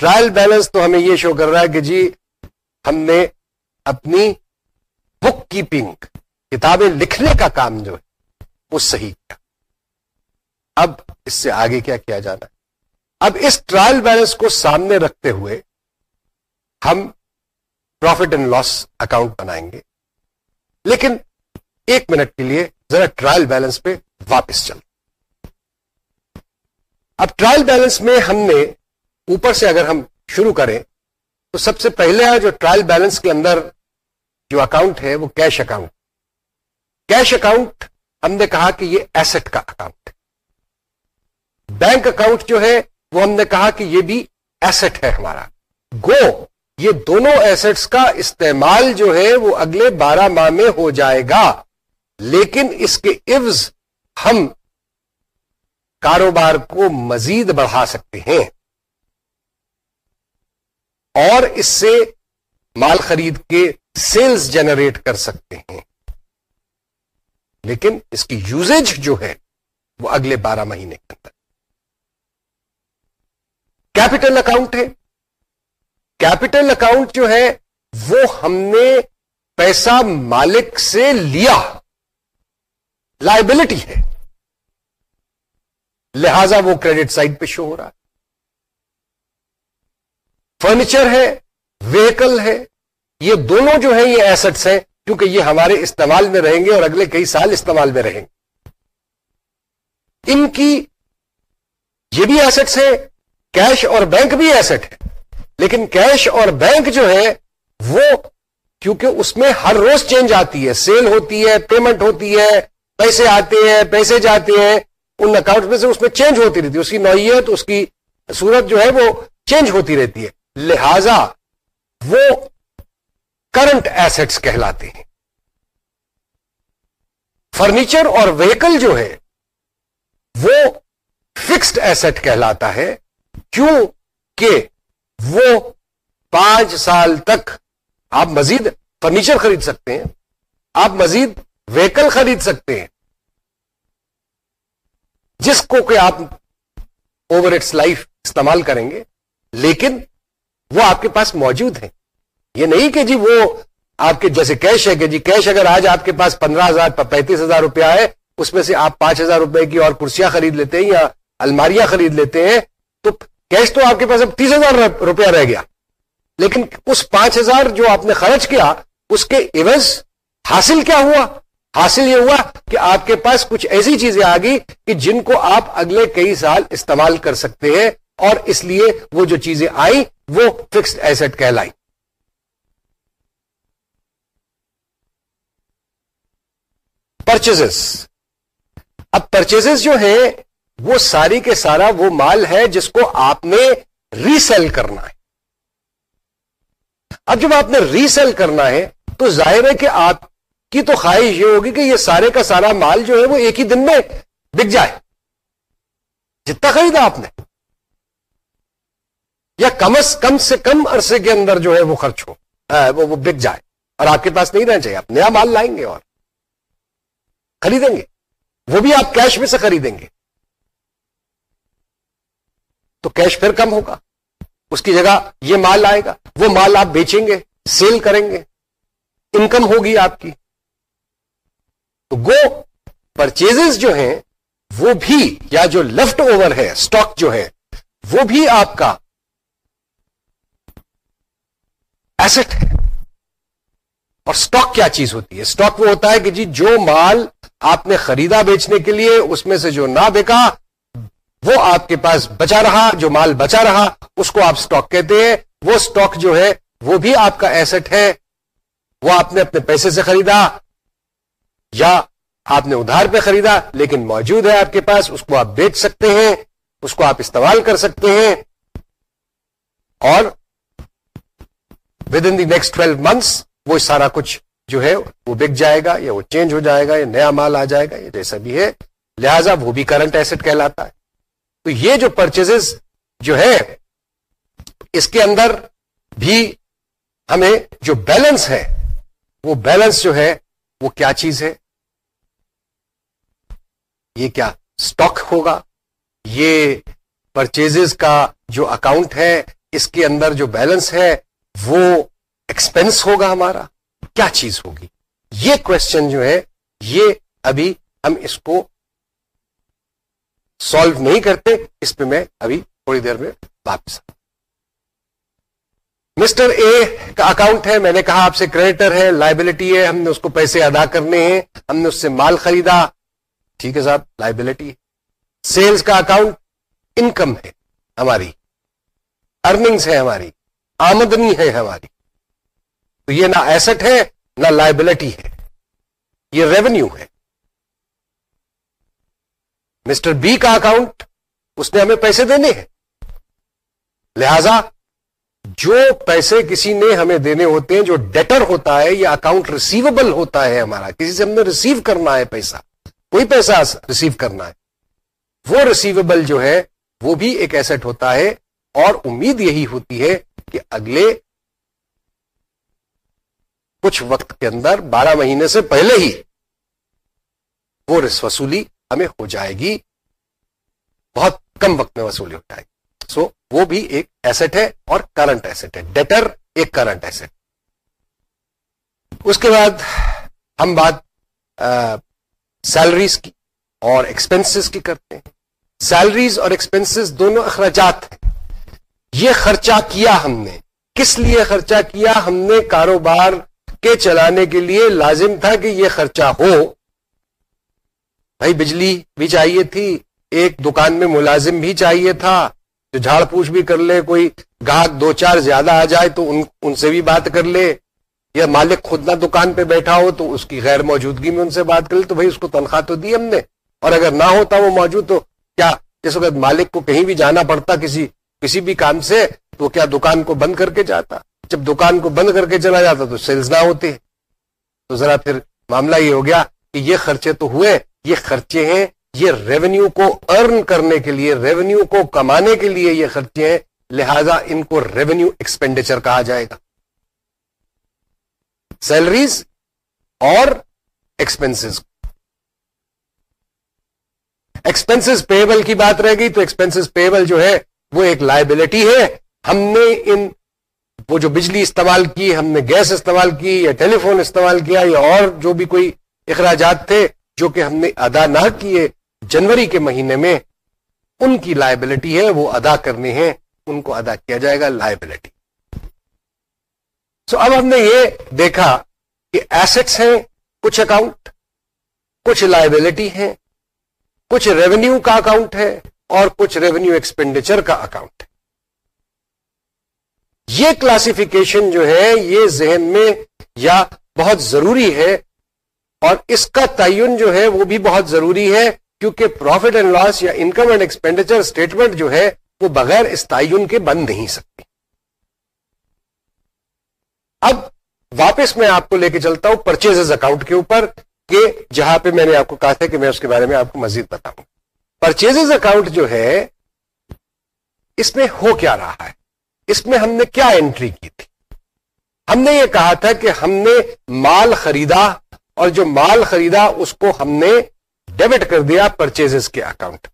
trial balance تو ہمیں یہ شو کر رہا ہے کہ جی ہم نے اپنی بک کیپنگ، کتابیں لکھنے کا کام جو ہے، وہ صحیح کیا۔ اب اس سے آگے کیا کیا جانا ہے؟ اب اس ٹرائل بیلنس کو سامنے رکھتے ہوئے ہم پروفٹ اینڈ لاس اکاؤنٹ بنائیں گے۔ لیکن ایک منٹ کے لیے ذرا ٹرائل بیلنس پہ واپس چل اب ٹرائل بیلنس میں ہم نے اوپر سے اگر ہم شروع کریں، تو سب سے پہلے جو ٹرائل بیلنس کے اندر جو اکاؤنٹ ہے، وہ کیش اکاؤنٹ۔ کیش اکاؤنٹ، ہم نے کہا کہ یہ ایسٹ کا اکاؤنٹ بینک اکاؤنٹ جو ہے، وہ ہم نے کہا کہ یہ بھی ایسٹ ہے ہمارا۔ گو، یہ دونوں ایسٹس کا استعمال جو ہے، وہ اگلے بارہ ماہ میں ہو جائے گا۔ لیکن اس کے عوض ہم کاروبار کو مزید بڑھا سکتے ہیں۔ اور اس سے مال خرید کے سیلز جنریٹ کر سکتے ہیں۔ لیکن اس کی یوزیج جو ہے وہ اگلے بارہ مہینے کے اندر۔ کیپٹل اکاؤنٹ ہے۔ کیپٹل اکاؤنٹ جو ہے وہ ہم نے پیسہ مالک سے لیا۔ لائبلٹی ہے۔ لہذا وہ کریڈٹ سائڈ پہ شو ہو رہا ہے۔ فرنیچر ہے، ویکل ہے، یہ دونوں جو ہیں، یہ ایسٹس ہیں، کیونکہ یہ ہمارے استعمال میں رہیں گے اور اگلے کئی سال استعمال میں رہیں گے۔ ان کی یہ بھی ایسٹس ہیں کیش اور بینک بھی ایسٹ ہے لیکن کیش اور بینک جو ہے وہ کیونکہ اس میں ہر روز چینج آتی ہے۔ سیل ہوتی ہے پیمنٹ ہوتی ہے، پیسے آتے ہیں، پیسے جاتے ہیں۔ ان اکاؤنٹ میں سے اس میں چینج ہوتی رہتی ہے۔ اس کی نوعیت، اس کی صورت جو ہے، وہ چینج ہوتی رہتی ہے۔ لہذا وہ کرنٹ ایسٹس کہلاتے ہیں۔ فرنیچر اور وہیکل جو ہے، وہ فکسڈ ایسٹ کہلاتا ہے۔ کیوں کہ وہ پانچ سال تک آپ مزید فرنیچر خرید سکتے ہیں، آپ مزید وہیکل خرید سکتے ہیں۔ جس کو کہ آپ اوور اٹس لائف استعمال کریں گے، لیکن وہ آپ کے پاس موجود ہیں۔ یہ نہیں کہ جی وہ آپ کے جیسے کیش ہے کہ جی کیش اگر آج آپ کے پاس پندرہ ہزار پینتیس ہزار روپیہ ہے، اس میں سے آپ پانچ ہزار روپے کی اور کرسیاں خرید لیتے ہیں یا الماریاں خرید لیتے ہیں، تو کیش تو آپ کے پاس اب تیس ہزار روپیہ رہ گیا۔ لیکن اس پانچ ہزار جو آپ نے خرچ کیا، اس کے ایوز حاصل کیا ہوا؟ حاصل یہ ہوا کہ آپ کے پاس کچھ ایسی چیزیں آ گئی کہ جن کو آپ اگلے کئی سال استعمال کر سکتے ہیں۔ اور اس لیے وہ جو چیزیں آئی وہ فکسڈ ایسٹ کہلائی پرچیز اب پرچیز جو ہیں وہ ساری کے سارا وہ مال ہے جس کو آپ نے ریسیل کرنا ہے۔ اب جب آپ نے ریسیل کرنا ہے تو ظاہر ہے کہ آپ کی تو خواہش یہ ہوگی کہ یہ سارے کا سارا مال جو ہے وہ ایک ہی دن میں بک جائے۔ جتنا خریدا آپ نے۔ یا کم از کم سے کم عرصے کے اندر جو ہے وہ خرچ ہو وہ وہ بک جائے۔ اور آپ کے پاس نہیں رہنا چاہیے، آپ نیا مال لائیں گے اور خریدیں گے۔ وہ بھی آپ کیش میں سے خریدیں گے۔ تو کیش پھر کم ہوگا۔ اس کی جگہ یہ مال آئے گا، وہ مال آپ بیچیں گے سیل کریں گے۔ انکم ہوگی آپ کی۔ تو گو پرچیز جو ہیں، وہ بھی، یا جو لیفٹ اوور ہے اسٹاک جو ہے، وہ بھی آپ کا ایسٹ ہے. اور سٹاک کیا چیز ہوتی ہے؟ سٹاک وہ ہوتا ہے کہ جی جو مال آپ نے خریدا بیچنے کے لیے، اس میں سے جو نہ بکا، وہ آپ کے پاس بچا رہا، جو مال بچا رہا، اس کو آپ سٹاک کہتے ہیں۔ وہ سٹاک جو ہے، وہ بھی آپ کا ایسٹ ہے۔ وہ آپ نے اپنے پیسے سے خریدا، یا آپ نے ادھار پہ خریدا، لیکن موجود ہے آپ کے پاس، اس کو آپ بیچ سکتے ہیں، اس کو آپ استعمال کر سکتے ہیں۔ اور with in the next twelve months وہ سارا کچھ جو ہے وہ بک جائے گا یا وہ چینج ہو جائے گا یا نیا مال آ جائے گا یا جیسا بھی ہے، لہذا وہ بھی کرنٹ ایسٹ کہلاتا ہے۔ تو یہ جو پرچیز جو ہے، اس کے اندر بھی ہمیں جو بیلنس ہے، وہ بیلنس جو ہے، وہ کیا چیز ہے؟ یہ کیا سٹاک ہوگا؟ یہ پرچیز کا جو اکاؤنٹ ہے، اس کے اندر جو بیلنس ہے وہ ایکسپینس ہوگا ہمارا۔ کیا چیز ہوگی؟ یہ کوشچن جو ہے، یہ ابھی ہم اس کو سالو نہیں کرتے، اس پہ میں ابھی تھوڑی دیر میں واپس مسٹر اے کا اکاؤنٹ ہے، میں نے کہا آپ سے کریڈیٹر ہے لائبلٹی ہے، ہم نے اس کو پیسے ادا کرنے ہیں، ہم نے اس سے مال خریدا۔ ٹھیک ہے صاحب لائبلٹی سیلز کا اکاؤنٹ انکم ہے ہماری۔ ارننگس ہے ہماری۔ آمدنی ہے ہماری۔ تو یہ نہ ایسٹ ہے، نہ لائبلٹی ہے۔ یہ ریونیو ہے۔ مسٹر بی کا اکاؤنٹ اس نے ہمیں پیسے دینے ہیں۔ لہذا جو پیسے کسی نے ہمیں دینے ہوتے ہیں، جو ڈیٹر ہوتا ہے یا اکاؤنٹ ریسیویبل ہوتا ہے ہمارا، کسی سے ہم نے ریسیو کرنا ہے پیسہ، کوئی پیسہ ریسیو کرنا ہے، وہ ریسیویبل جو ہے، وہ بھی ایک ایسٹ ہوتا ہے اور امید یہی ہوتی ہے کہ اگلے کچھ وقت کے اندر بارہ مہینے سے پہلے ہی وہ رس وصولی ہمیں ہو جائے گی۔ بہت کم وقت میں وصولی ہو جائے گی۔ سو وہ بھی ایک ایسٹ ہے اور کرنٹ ایسٹ ہے۔ ڈیٹر ایک کرنٹ ایسٹ اس کے بعد ہم بات سیلریز کی اور ایکسپنسز کی کرتے ہیں۔ سیلریز اور ایکسپنسز دونوں اخراجات ہیں۔ یہ خرچہ کیا ہم نے؟ کس لیے خرچہ کیا ہم نے کاروبار کے چلانے کے لیے لازم تھا کہ یہ خرچہ ہو؟ بھائی بجلی بھی چاہیے تھی، ایک دکان میں ملازم بھی چاہیے تھا، جو جھاڑ پوچھ بھی کر لے، کوئی گاہک دو چار زیادہ آ جائے تو ان ان سے بھی بات کر لے۔ یا مالک خود نہ دکان پہ بیٹھا ہو تو اس کی غیر موجودگی میں ان سے بات کر لے، تو بھائی اس کو تنخواہ تو دی ہم نے۔ اور اگر نہ ہوتا وہ موجود تو کیا جس وقت مالک کو کہیں بھی جانا پڑتا کسی کسی بھی کام سے تو کیا دکان کو بند کر کے جاتا؟ جب دکان کو بند کر کے چلا جاتا تو سیلز نہ ہوتے۔ تو ذرا پھر معاملہ یہ ہو گیا کہ یہ خرچے تو ہوئے، یہ خرچے ہیں، یہ ریونیو کو ارن کرنے کے لیے ریونیو کو کمانے کے لیے یہ خرچے ہیں، لہذا ان کو ریونیو ایکسپینڈیچر کہا جائے گا۔ سیلریز اور ایکسپینسز ایکسپینسز پیبل کی بات رہ گئی تو ایکسپینسز پیبل جو ہے وہ ایک لائبلٹی ہے۔ ہم نے ان وہ جو بجلی استعمال کی، ہم نے گیس استعمال کی یا ٹیلی فون استعمال کیا یا اور جو بھی کوئی اخراجات تھے جو کہ ہم نے ادا نہ کیے جنوری کے مہینے میں، ان کی لائبلٹی ہے، وہ ادا کرنے ہیں، ان کو ادا کیا جائے گا لائبلٹی سو اب ہم نے یہ دیکھا کہ ایسٹس ہیں، کچھ اکاؤنٹ کچھ لائبلٹی ہیں، کچھ ریونیو کا اکاؤنٹ ہے۔ اور کچھ ریونیو ایکسپینڈیچر کا اکاؤنٹ ہے۔ یہ کلاسیفیکیشن جو ہے، یہ ذہن میں یا بہت ضروری ہے اور اس کا تعین جو ہے، وہ بھی بہت ضروری ہے کیونکہ پروفٹ اینڈ لاس یا انکم اینڈ ایکسپینڈیچر اسٹیٹمنٹ جو ہے، وہ بغیر اس تعین کے بن نہیں سکتی۔ اب واپس میں آپ کو لے کے چلتا ہوں پرچیز اکاؤنٹ کے اوپر، کہ جہاں پہ میں نے آپ کو کہا تھا کہ میں اس کے بارے میں آپ کو مزید بتاؤں۔ پرچیز اکاؤنٹ جو ہے، اس میں ہو کیا رہا ہے؟ اس میں ہم نے کیا انٹری کی تھی؟ ہم نے یہ کہا تھا کہ ہم نے مال خریدا اور جو مال خریدا اس کو ہم نے ڈیبٹ کر دیا پرچیز کے اکاؤنٹ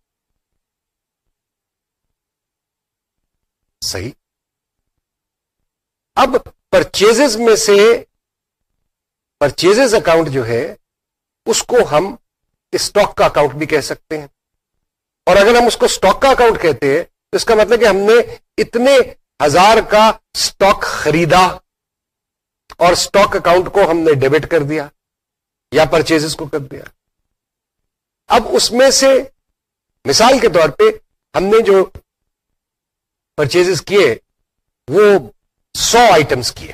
صحیح؟ اب پرچیز میں سے پرچیز اکاؤنٹ جو ہے، اس کو ہم اسٹاک کا اکاؤنٹ بھی کہہ سکتے ہیں۔ اور اگر ہم اس کو اسٹاک کا اکاؤنٹ کہتے ہیں، تو اس کا مطلب کہ ہم نے اتنے ہزار کا اسٹاک خریدا اور اسٹاک اکاؤنٹ کو ہم نے ڈیبٹ کر دیا یا پرچیز کو کر دیا۔ اب اس میں سے مثال کے طور پہ ہم نے جو پرچیز کیے، وہ سو آئٹمس کیے۔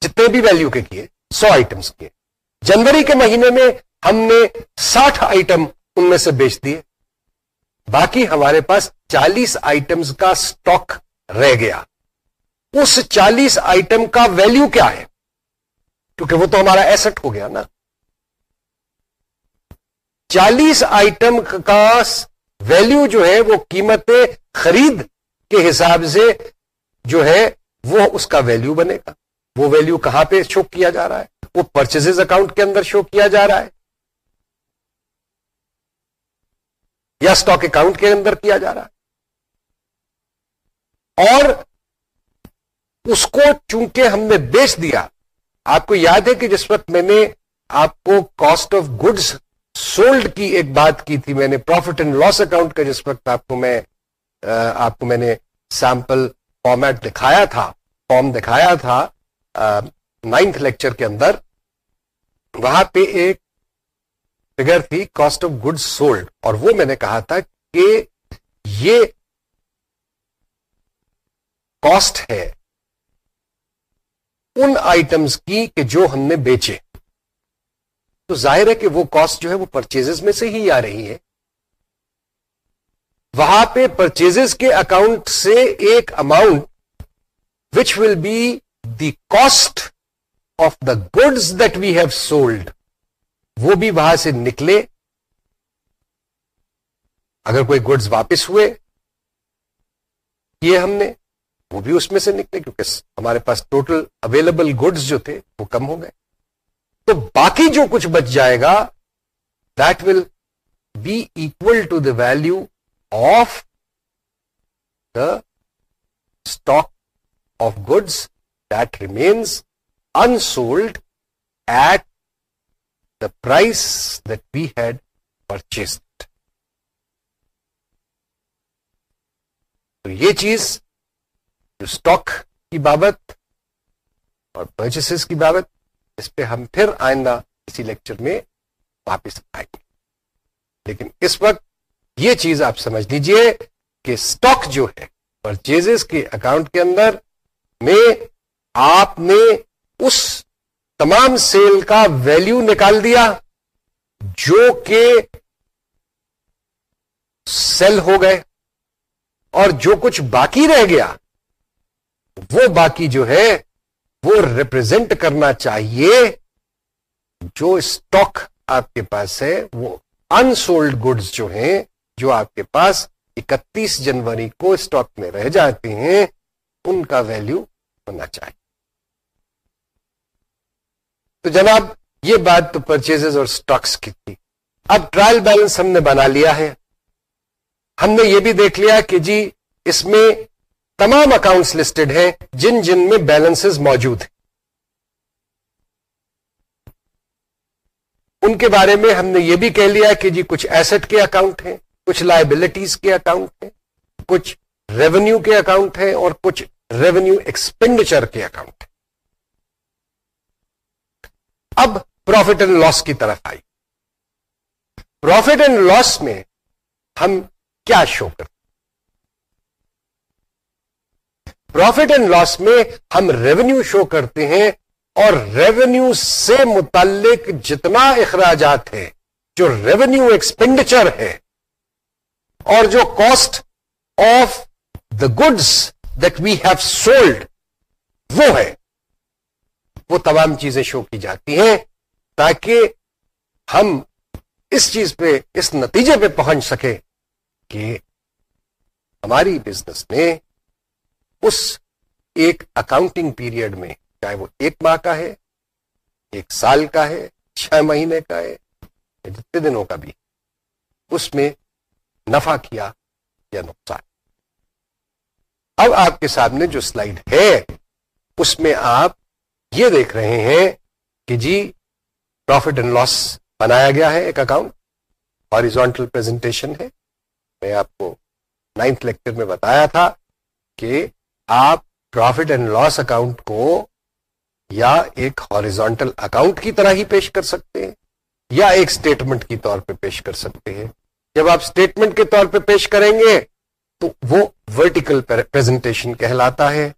جتنے بھی ویلیو کے کیے، سو آئٹمس کیے۔ جنوری کے مہینے میں ہم نے ساٹھ آئٹم ان میں سے بیچ دیے۔ باقی ہمارے پاس چالیس آئٹمس کا سٹاک رہ گیا۔ اس چالیس آئٹم کا ویلیو کیا ہے؟ کیونکہ وہ تو ہمارا ایسٹ ہو گیا نا۔ چالیس آئٹم کا ویلیو جو ہے وہ قیمت خرید کے حساب سے جو ہے وہ اس کا ویلیو بنے گا۔ وہ ویلیو کہاں پہ شو کیا جا رہا ہے؟ وہ پرچیز اکاؤنٹ کے اندر شو کیا جا رہا ہے۔ یا اسٹاک اکاؤنٹ کے اندر کیا جا رہا ہے؟ اور اس کو چونکہ ہم نے بیچ دیا، آپ کو یاد ہے کہ جس وقت میں نے آپ کو کاسٹ آف گڈس سولڈ کی ایک بات کی تھی، میں نے پروفٹ اینڈ لاس اکاؤنٹ کا جس وقت آپ کو میں آپ کو میں نے سیمپل فارمیٹ دکھایا تھا فارم دکھایا تھا نائنتھ لیکچر کے اندر، وہاں پہ ایک فگر تھی کاسٹ آف گڈ سولڈ اور وہ میں نے کہا تھا کہ یہ کاسٹ ہے ان آئٹمس کی کہ جو ہم نے بیچے تو ظاہر ہے کہ وہ کاسٹ جو ہے وہ پرچیز میں سے ہی آ رہی ہے وہاں پہ پرچیز کے اکاؤنٹ سے ایک amount which will be the cost of the goods that we have sold وہ بھی وہاں سے نکلے۔ اگر کوئی گڈز واپس ہوئے یہ ہم نے، وہ بھی اس میں سے نکلے کیونکہ ہمارے پاس ٹوٹل اویلیبل گڈز جو تھے، وہ کم ہو گئے۔ تو باقی جو کچھ بچ جائے گا that will be equal to the value of the stock of goods that remains unsold at the price that we had purchased تو یہ چیز جو اسٹاک کی بابت اور پرچیسز کی بابت، اس پہ ہم پھر آئندہ اسی لیکچر میں واپس آئیں گے۔ لیکن اس وقت یہ چیز آپ سمجھ لیجیے کہ اسٹاک جو ہے پرچیز کے اکاؤنٹ کے اندر میں آپ نے اس تمام سیل کا ویلیو نکال دیا، جو کہ سیل ہو گئے، اور جو کچھ باقی رہ گیا، وہ باقی جو ہے، وہ ریپرزینٹ کرنا چاہیے۔ جو اسٹاک آپ کے پاس ہے، وہ انسولڈ گڈز جو ہیں، جو آپ کے پاس اکتیس جنوری کو اسٹاک میں رہ جاتے ہیں، ان کا ویلیو ہونا چاہیے۔ تو جناب، یہ بات تو پرچیز اور سٹاکس کی تھی۔ اب ٹرائل بیلنس ہم نے بنا لیا ہے۔ ہم نے یہ بھی دیکھ لیا کہ جی اس میں تمام اکاؤنٹس لسٹڈ ہیں، جن جن میں بیلنس موجود ہیں۔ ان کے بارے میں ہم نے یہ بھی کہہ لیا کہ جی کچھ ایسٹ کے اکاؤنٹ ہیں، کچھ لائبلٹیز کے اکاؤنٹ ہیں، کچھ ریونیو کے اکاؤنٹ ہیں اور کچھ ریونیو ایکسپینڈیچر کے اکاؤنٹ ہیں۔ اب پروفٹ اینڈ لاس کی طرف آئی۔ پروفٹ اینڈ لاس میں ہم کیا شو کرتے پروفٹ اینڈ لاس میں ہم ریونیو شو کرتے ہیں اور ریونیو سے متعلق جتنا اخراجات ہے جو ریونیو ایکسپینڈیچر ہے اور جو cost of the goods that we have sold وہ ہے۔ وہ تمام چیزیں شو کی جاتی ہیں تاکہ ہم اس چیز پہ، اس نتیجے پہ پہنچ سکے کہ ہماری بزنس نے اس ایک اکاؤنٹنگ پیریڈ میں، چاہے وہ ایک ماہ کا ہے، ایک سال کا ہے، چھ مہینے کا ہے، یا جتنے دنوں کا بھی، اس میں نفع کیا یا نقصان۔ اب آپ کے سامنے جو سلائڈ ہے، اس میں آپ یہ دیکھ رہے ہیں کہ جی پروفٹ اینڈ لاس بنایا گیا ہے ایک اکاؤنٹ ہاریزونٹل پریزنٹیشن ہے۔ میں آپ کو نائنتھ لیکچر میں بتایا تھا کہ آپ پروفٹ اینڈ لاس اکاؤنٹ کو یا ایک ہاریزونٹل اکاؤنٹ کی طرح ہی پیش کر سکتے ہیں، یا ایک اسٹیٹمنٹ کی طور پہ پیش کر سکتے ہیں۔ جب آپ اسٹیٹمنٹ کے طور پہ پیش کریں گے تو وہ ورٹیکل پریزنٹیشن کہلاتا ہے۔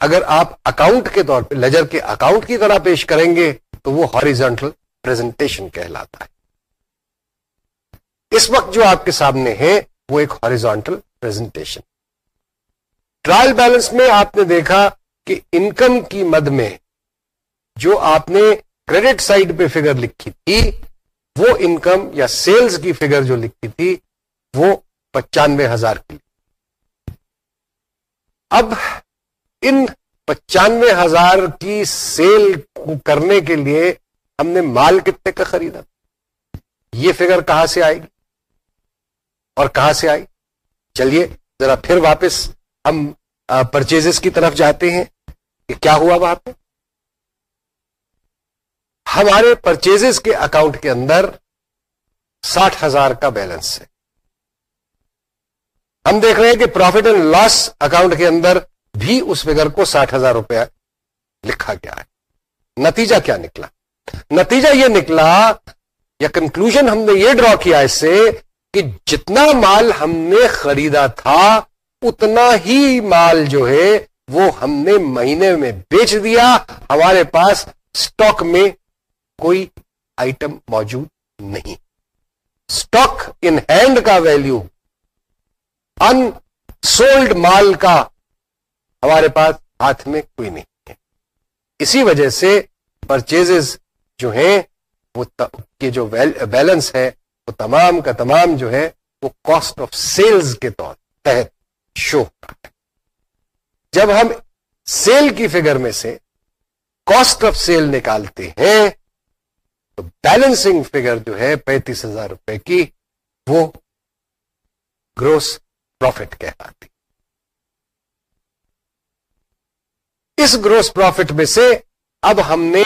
اگر آپ اکاؤنٹ کے طور پہ لیجر کے اکاؤنٹ کی طرح پیش کریں گے، تو وہ ہاریزونٹل پریزنٹیشن کہلاتا ہے۔ اس وقت جو آپ کے سامنے ہے، وہ ایک ہاریزونٹل پریزنٹیشن ٹرائل بیلنس میں آپ نے دیکھا کہ انکم کی مد میں جو آپ نے کریڈٹ سائڈ پہ فگر لکھی تھی، وہ انکم یا سیلز کی فگر جو لکھی تھی، وہ پچانوے ہزار کی۔ اب ان پچانوے ہزار کی سیل کرنے کے لیے ہم نے مال کتنے کا خریدا یہ فگر کہاں سے آئے گی؟ اور کہاں سے آئی چلیے، ذرا پھر واپس ہم پرچیز کی طرف جاتے ہیں کہ کیا ہوا وہاں پہ؟ ہمارے پرچیز کے اکاؤنٹ کے اندر ساٹھ ہزار کا بیلنس ہے۔ ہم دیکھ رہے ہیں کہ پروفٹ اینڈ لاس اکاؤنٹ کے اندر بھی اس فگر کو ساٹھ ہزار روپیہ لکھا گیا ہے۔ نتیجہ کیا نکلا؟ نتیجہ یہ نکلا، یا کنکلوژ ہم نے یہ ڈرا کیا اس سے کہ جتنا مال ہم نے خریدا تھا، اتنا ہی مال جو ہے وہ ہم نے مہینے میں بیچ دیا۔ ہمارے پاس اسٹاک میں کوئی آئٹم موجود نہیں۔ اسٹاک ان ہینڈ کا ویلیو ان سولڈ مال کا ہمارے پاس ہاتھ میں کوئی نہیں ہے۔ اسی وجہ سے پرچیز جو ہیں، وہ جو بیلنس ہے، وہ تمام کا تمام جو ہے، وہ کاسٹ آف سیلز کے طور تحت شو ہے۔ جب ہم سیل کی فگر میں سے کاسٹ آف سیل نکالتے ہیں، تو بیلنسنگ فگر جو ہے پینتیس ہزار روپے کی وہ گروس پروفٹ کہلاتی۔ اس گروس پروفٹ میں سے اب ہم نے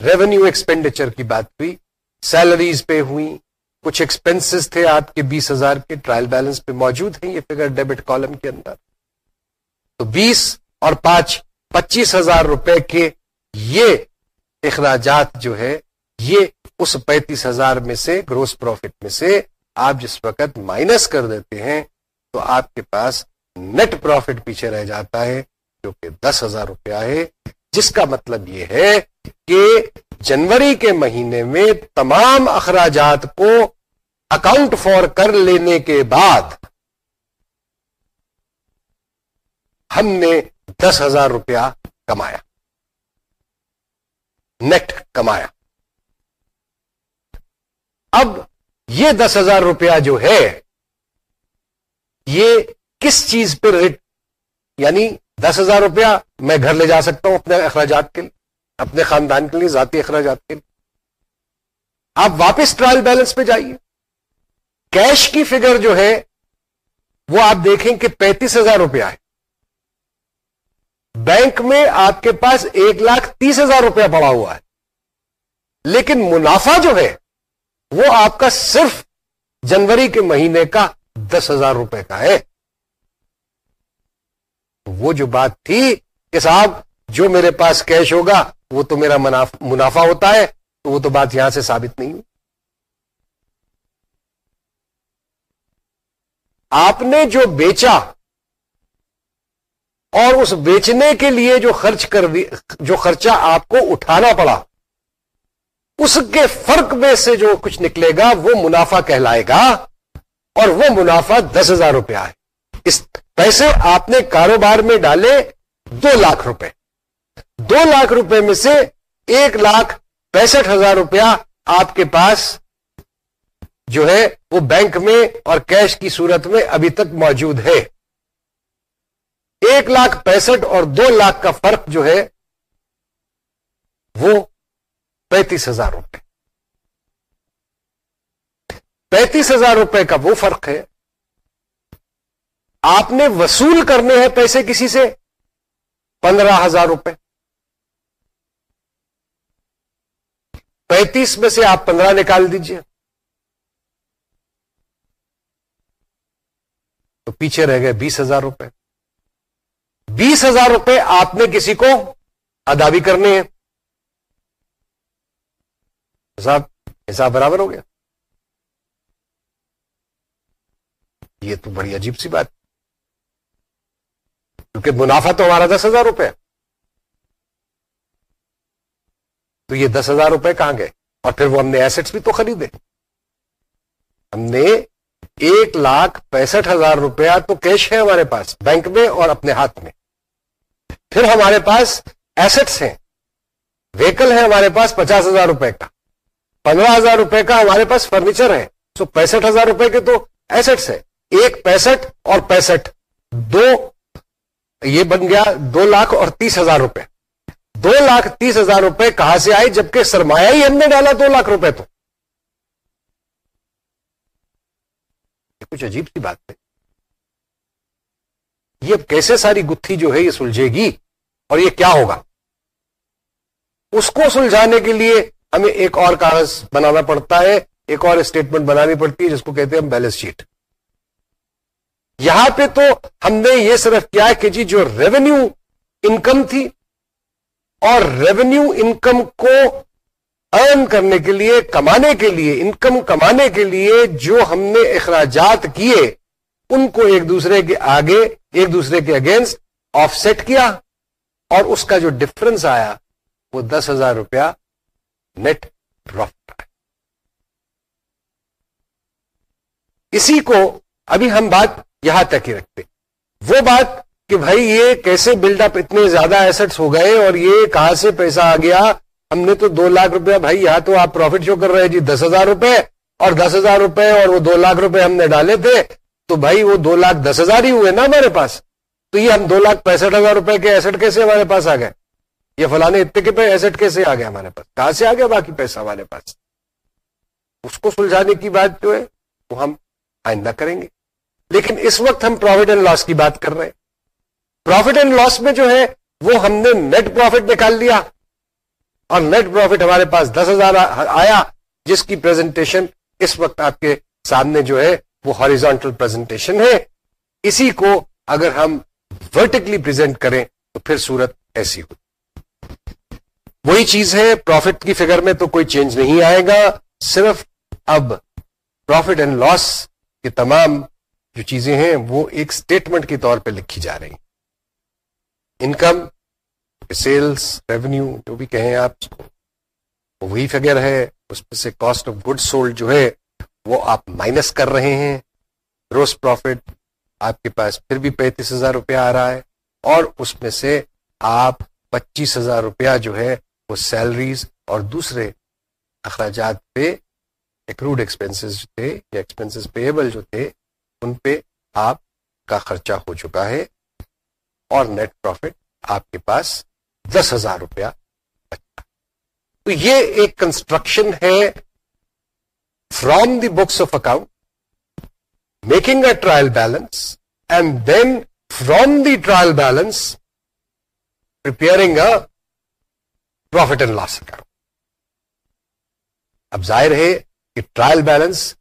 ریونیو ایکسپینڈیچر کی بات ہوئی سیلریز پہ ہوئی، کچھ ایکسپینسز تھے آپ کے بیس ہزار کے ٹرائل بیلنس پہ موجود ہیں، یہ فگر ڈیبٹ کالم کے اندر۔ تو بیس اور پانچ، پچیس ہزار روپے کے یہ اخراجات جو ہے، یہ اس پینتیس ہزار میں سے گروس پروفٹ میں سے آپ جس وقت مائنس کر دیتے ہیں، تو آپ کے پاس نیٹ پروفٹ پیچھے رہ جاتا ہے۔ جو کہ دس ہزار روپیہ ہے، جس کا مطلب یہ ہے کہ جنوری کے مہینے میں تمام اخراجات کو اکاؤنٹ فور کر لینے کے بعد ہم نے دس ہزار روپیہ کمایا۔ نیٹ کمایا۔ اب یہ دس ہزار روپیہ جو ہے، یہ کس چیز پہ ریٹ یعنی دس ہزار روپیہ میں گھر لے جا سکتا ہوں اپنے اخراجات کے لیے، اپنے خاندان کے لیے، ذاتی اخراجات کے لیے۔ آپ واپس ٹرائل بیلنس پہ جائیے۔ کیش کی فگر جو ہے، وہ آپ دیکھیں کہ پینتیس ہزار روپیہ ہے۔ بینک میں آپ کے پاس ایک لاکھ تیس ہزار روپیہ پڑا ہوا ہے۔ لیکن منافع جو ہے، وہ آپ کا صرف جنوری کے مہینے کا دس ہزار روپے کا ہے۔ وہ جو بات تھی کہ صاحب، جو میرے پاس کیش ہوگا، وہ تو میرا منافع ہوتا ہے، تو وہ تو بات یہاں سے ثابت نہیں آپ نے جو بیچا اور اس بیچنے کے لیے جو خرچ کر جو خرچہ آپ کو اٹھانا پڑا، اس کے فرق میں سے جو کچھ نکلے گا، وہ منافع کہلائے گا اور وہ منافع دس ہزار روپیہ ہے۔ اس پیسے آپ نے کاروبار میں ڈالے دو لاکھ روپے۔ دو لاکھ روپے میں سے ایک لاکھ پینسٹھ ہزار روپیہ آپ کے پاس جو ہے وہ بینک میں اور کیش کی صورت میں ابھی تک موجود ہے۔ ایک لاکھ پینسٹھ اور دو لاکھ کا فرق جو ہے وہ پینتیس ہزار روپے۔ پینتیس ہزار روپے کا وہ فرق ہے آپ نے وصول کرنے ہیں پیسے کسی سے؟ پندرہ ہزار روپے۔ پینتیس میں سے آپ پندرہ نکال دیجیے۔ تو پیچھے رہ گئے بیس ہزار روپے۔ بیس ہزار روپے آپ نے کسی کو ادا بھی کرنے ہیں۔ حساب حساب برابر ہو گیا۔ یہ تو بڑی عجیب سی بات۔ کیونکہ منافع تو ہمارا دس ہزار روپے تو یہ دس ہزار روپے کہاں گئے؟ اور پھر وہ ہم نے ایسٹس بھی تو خریدے۔ ہم نے ایک لاکھ پینسٹھ ہزار روپیہ تو کیش ہے ہمارے پاس، بینک میں اور اپنے ہاتھ میں۔ پھر ہمارے پاس ایسٹس ہیں۔ ویکل ہے ہمارے پاس پچاس ہزار روپے کا۔ پندرہ ہزار روپے کا ہمارے پاس فرنیچر ہے۔ سو پینسٹھ ہزار روپے کے تو ایسٹس ہے ایک پینسٹھ اور پینسٹھ، دو یہ بن گیا دو لاکھ اور تیس ہزار روپے۔ دو لاکھ تیس ہزار روپے کہاں سے آئے؟ جبکہ سرمایہ ہی ہم نے ڈالا دو لاکھ روپے تو۔ یہ کچھ عجیب سی بات ہے۔ یہ کیسے ساری گتھی جو ہے یہ سلجھے گی اور یہ کیا ہوگا؟ اس کو سلجھانے کے لیے ہمیں ایک اور کاغذ بنانا پڑتا ہے، ایک اور اسٹیٹمنٹ بنانی پڑتی ہے جس کو کہتے ہیں ہم بیلنس شیٹ یہاں پہ تو ہم نے یہ صرف کیا کہ جی جو ریونیو انکم تھی اور ریونیو انکم کو ارن کرنے کے لیے، کمانے کے لیے انکم کمانے کے لیے جو ہم نے اخراجات کیے، ان کو ایک دوسرے کے آگے، ایک دوسرے کے اگینسٹ آف سیٹ کیا اور اس کا جو ڈفرنس آیا، وہ دس ہزار روپیہ نیٹ پروفٹ اسی کو ابھی ہم بات یہاں تک ہی رکھتے وہ بات کہ بھائی یہ کیسے بلڈ اپ اتنے زیادہ ایسٹس ہو گئے اور یہ کہاں سے پیسہ آ گیا؟ ہم نے تو دو لاکھ روپے، بھائی یہاں تو آپ پروفٹ شو کر رہے جی دس ہزار روپے اور دس ہزار روپے اور وہ دو لاکھ روپے ہم نے ڈالے تھے۔ تو بھائی وہ دو لاکھ دس ہزار ہی ہوئے نا ہمارے پاس۔ تو یہ ہم دو لاکھ پینسٹھ ہزار روپے کے ایسٹ کیسے ہمارے پاس آ گئے؟ یہ فلانے اتنے کے پہ ایسٹ کیسے آ گئے ہمارے پاس؟ کہاں سے آ گیا باقی پیسہ ہمارے پاس؟ اس کو سلجھانے کی بات جو ہے، وہ ہم آئندہ کریں گے۔ لیکن اس وقت ہم پروفٹ اینڈ لاس کی بات کر رہے ہیں۔ پروفٹ اینڈ لاس میں جو ہے، وہ ہم نے نیٹ پروفٹ نکال لیا۔ اور نیٹ پروفٹ ہمارے پاس دس ہزار آیا، جس کی پریزنٹیشن اس وقت آپ کے سامنے جو ہے، وہ ہاریزونٹل پریزنٹیشن ہے۔ اسی کو اگر ہم ورٹیکلی پریزنٹ کریں، تو پھر صورت ایسی ہو وہی چیز ہے پروفٹ کی فگر میں تو کوئی چینج نہیں آئے گا۔ صرف اب پروفٹ اینڈ لاس کے تمام جو چیزیں ہیں وہ ایک اسٹیٹمنٹ کے طور پہ لکھی جا رہی انکم سیلس ریونیو جو بھی کہیں آپ اس کو وہی فگر ہے، اس میں سے کاسٹ آف گڈ سولڈ جو ہے، وہ آپ مائنس کر رہے ہیں۔ گروس پروفٹ آپ کے پاس پھر بھی پینتیس ہزار روپیہ آ رہا ہے۔ اور اس میں سے آپ پچیس ہزار روپیہ جو ہے، وہ سیلریز اور دوسرے اخراجات پہ اکروڈ ایکسپینسز جو تھے یا ایکسپینسز پیبل جو تھے ان پہ آپ کا خرچہ ہو چکا ہے اور نیٹ پروفٹ آپ کے پاس دس ہزار روپیہ بچا تو یہ ایک کنسٹرکشن ہے from the books of account making a trial balance and then from the trial balance a profit and loss account اب ظاہر ہے کہ ٹرائل بیلنس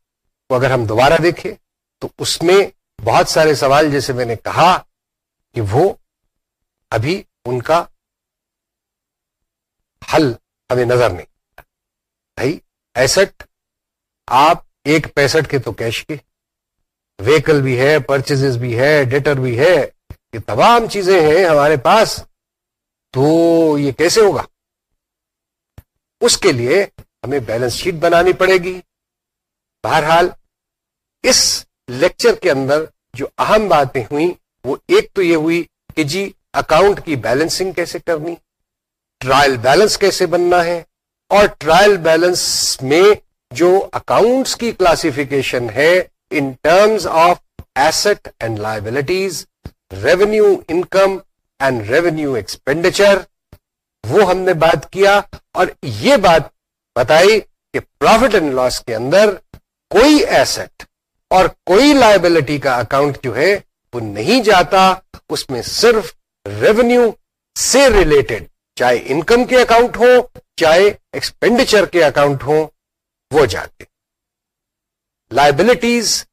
کو اگر ہم دوبارہ دیکھیں تو اس میں بہت سارے سوال جیسے میں نے کہا کہ وہ ابھی ان کا حل ہمیں نظر نہیں بھائی، ایسٹ، آپ ایک پینسٹھ کے تو کیش کے۔ ویکل بھی ہے پرچیز بھی ہے، ڈیٹر بھی ہے، یہ تمام چیزیں ہیں ہمارے پاس، تو یہ کیسے ہوگا؟ اس کے لیے ہمیں بیلنس شیٹ بنانی پڑے گی۔ بہرحال، اس لیکچر کے اندر جو اہم باتیں ہوئیں، وہ ایک تو یہ ہوئی کہ جی اکاؤنٹ کی بیلنسنگ کیسے کرنی ٹرائل بیلنس کیسے بننا ہے، اور ٹرائل بیلنس میں جو اکاؤنٹس کی کلاسیفیکیشن ہے in terms of asset and liabilities revenue income and revenue expenditure وہ ہم نے بات کیا۔ اور یہ بات بتائی کہ پروفٹ اینڈ لاس کے اندر کوئی ایسٹ اور کوئی لائبلٹی کا اکاؤنٹ جو ہے وہ نہیں جاتا، اس میں صرف ریونیو سے ریلیٹڈ چاہے انکم کے اکاؤنٹ ہو چاہے ایکسپینڈیچر کے اکاؤنٹ ہو وہ جاتے۔ لائبلٹیز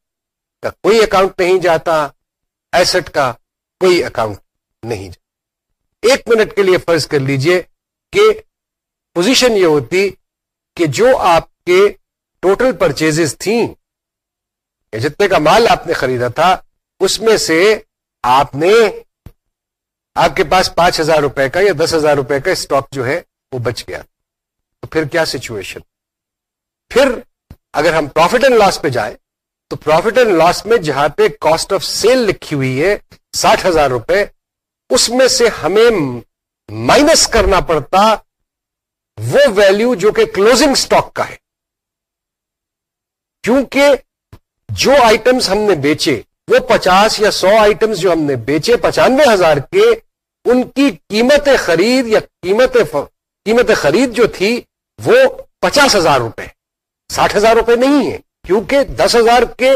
کا کوئی اکاؤنٹ نہیں جاتا ایسٹ کا کوئی اکاؤنٹ نہیں جاتا۔ ایک منٹ کے لیے فرض کر لیجیے کہ پوزیشن یہ ہوتی کہ جو آپ کے ٹوٹل پرچیز تھیں جتنے کا مال آپ نے خریدا تھا، اس میں سے آپ نے آپ کے پاس پانچ ہزار روپے کا یا دس ہزار روپے کا اسٹاک جو ہے وہ بچ گیا۔ تو پھر کیا سچویشن پھر اگر ہم پروفٹ اینڈ لاس پہ جائیں، تو پروفٹ اینڈ لاس میں جہاں پہ کاسٹ آف سیل لکھی ہوئی ہے ساٹھ ہزار روپے، اس میں سے ہمیں مائنس کرنا پڑتا وہ ویلیو جو کہ کلوزنگ سٹاک کا ہے۔ کیونکہ جو آئٹمس ہم نے بیچے، وہ پچاس یا سو آئٹمس جو ہم نے بیچے، پچانوے ہزار کے، ان کی قیمت خرید یا قیمت قیمت خرید جو تھی، وہ پچاس ہزار روپے۔ ساٹھ ہزار روپے نہیں ہے، کیونکہ دس ہزار کے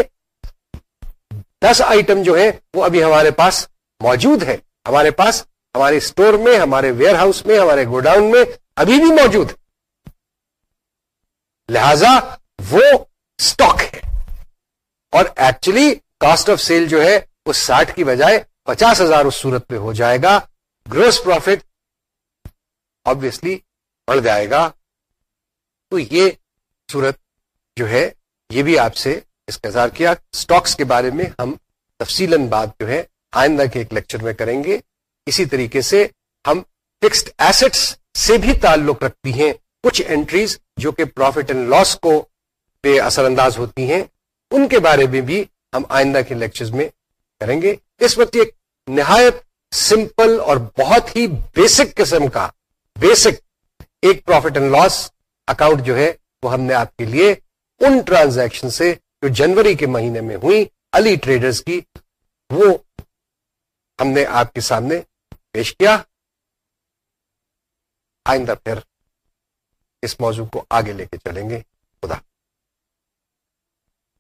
دس آئٹم جو ہے وہ ابھی ہمارے پاس موجود ہے ہمارے پاس، ہمارے اسٹور میں، ہمارے ویئر ہاؤس میں، ہمارے گوڈاؤن میں ابھی بھی موجود لہذا وہ اسٹاک ہے۔ اور ایکچولی کاسٹ آف سیل جو ہے وہ ساٹھ کی بجائے پچاس ہزار اس صورت پہ ہو جائے گا۔ گروس پروفٹ آبویسلی بڑھ جائے گا۔ تو یہ صورت جو ہے، یہ بھی آپ سے اس کا اظہار کیا۔ اسٹاکس کے بارے میں ہم تفصیل بات جو ہے آئندہ کے ایک لیکچر میں کریں گے۔ اسی طریقے سے ہم فکسڈ ایسٹس سے بھی تعلق رکھتی ہیں۔ کچھ انٹریز جو کہ پروفٹ اینڈ لاس کو پہ اثر انداز ہوتی ہیں۔ ان کے بارے میں بھی ہم آئندہ کے لیکچر میں کریں گے۔ اس وقت ایک نہایت سمپل اور بہت ہی بیسک قسم کا، بیسک ایک پروفٹ اینڈ لاس اکاؤنٹ جو ہے وہ ہم نے آپ کے لیے ان ٹرانزیکشن سے جو جنوری کے مہینے میں ہوئی، علی ٹریڈرز کی، وہ ہم نے آپ کے سامنے پیش کیا۔ آئندہ پھر اس موضوع کو آگے لے کے چلیں گے۔ خدا۔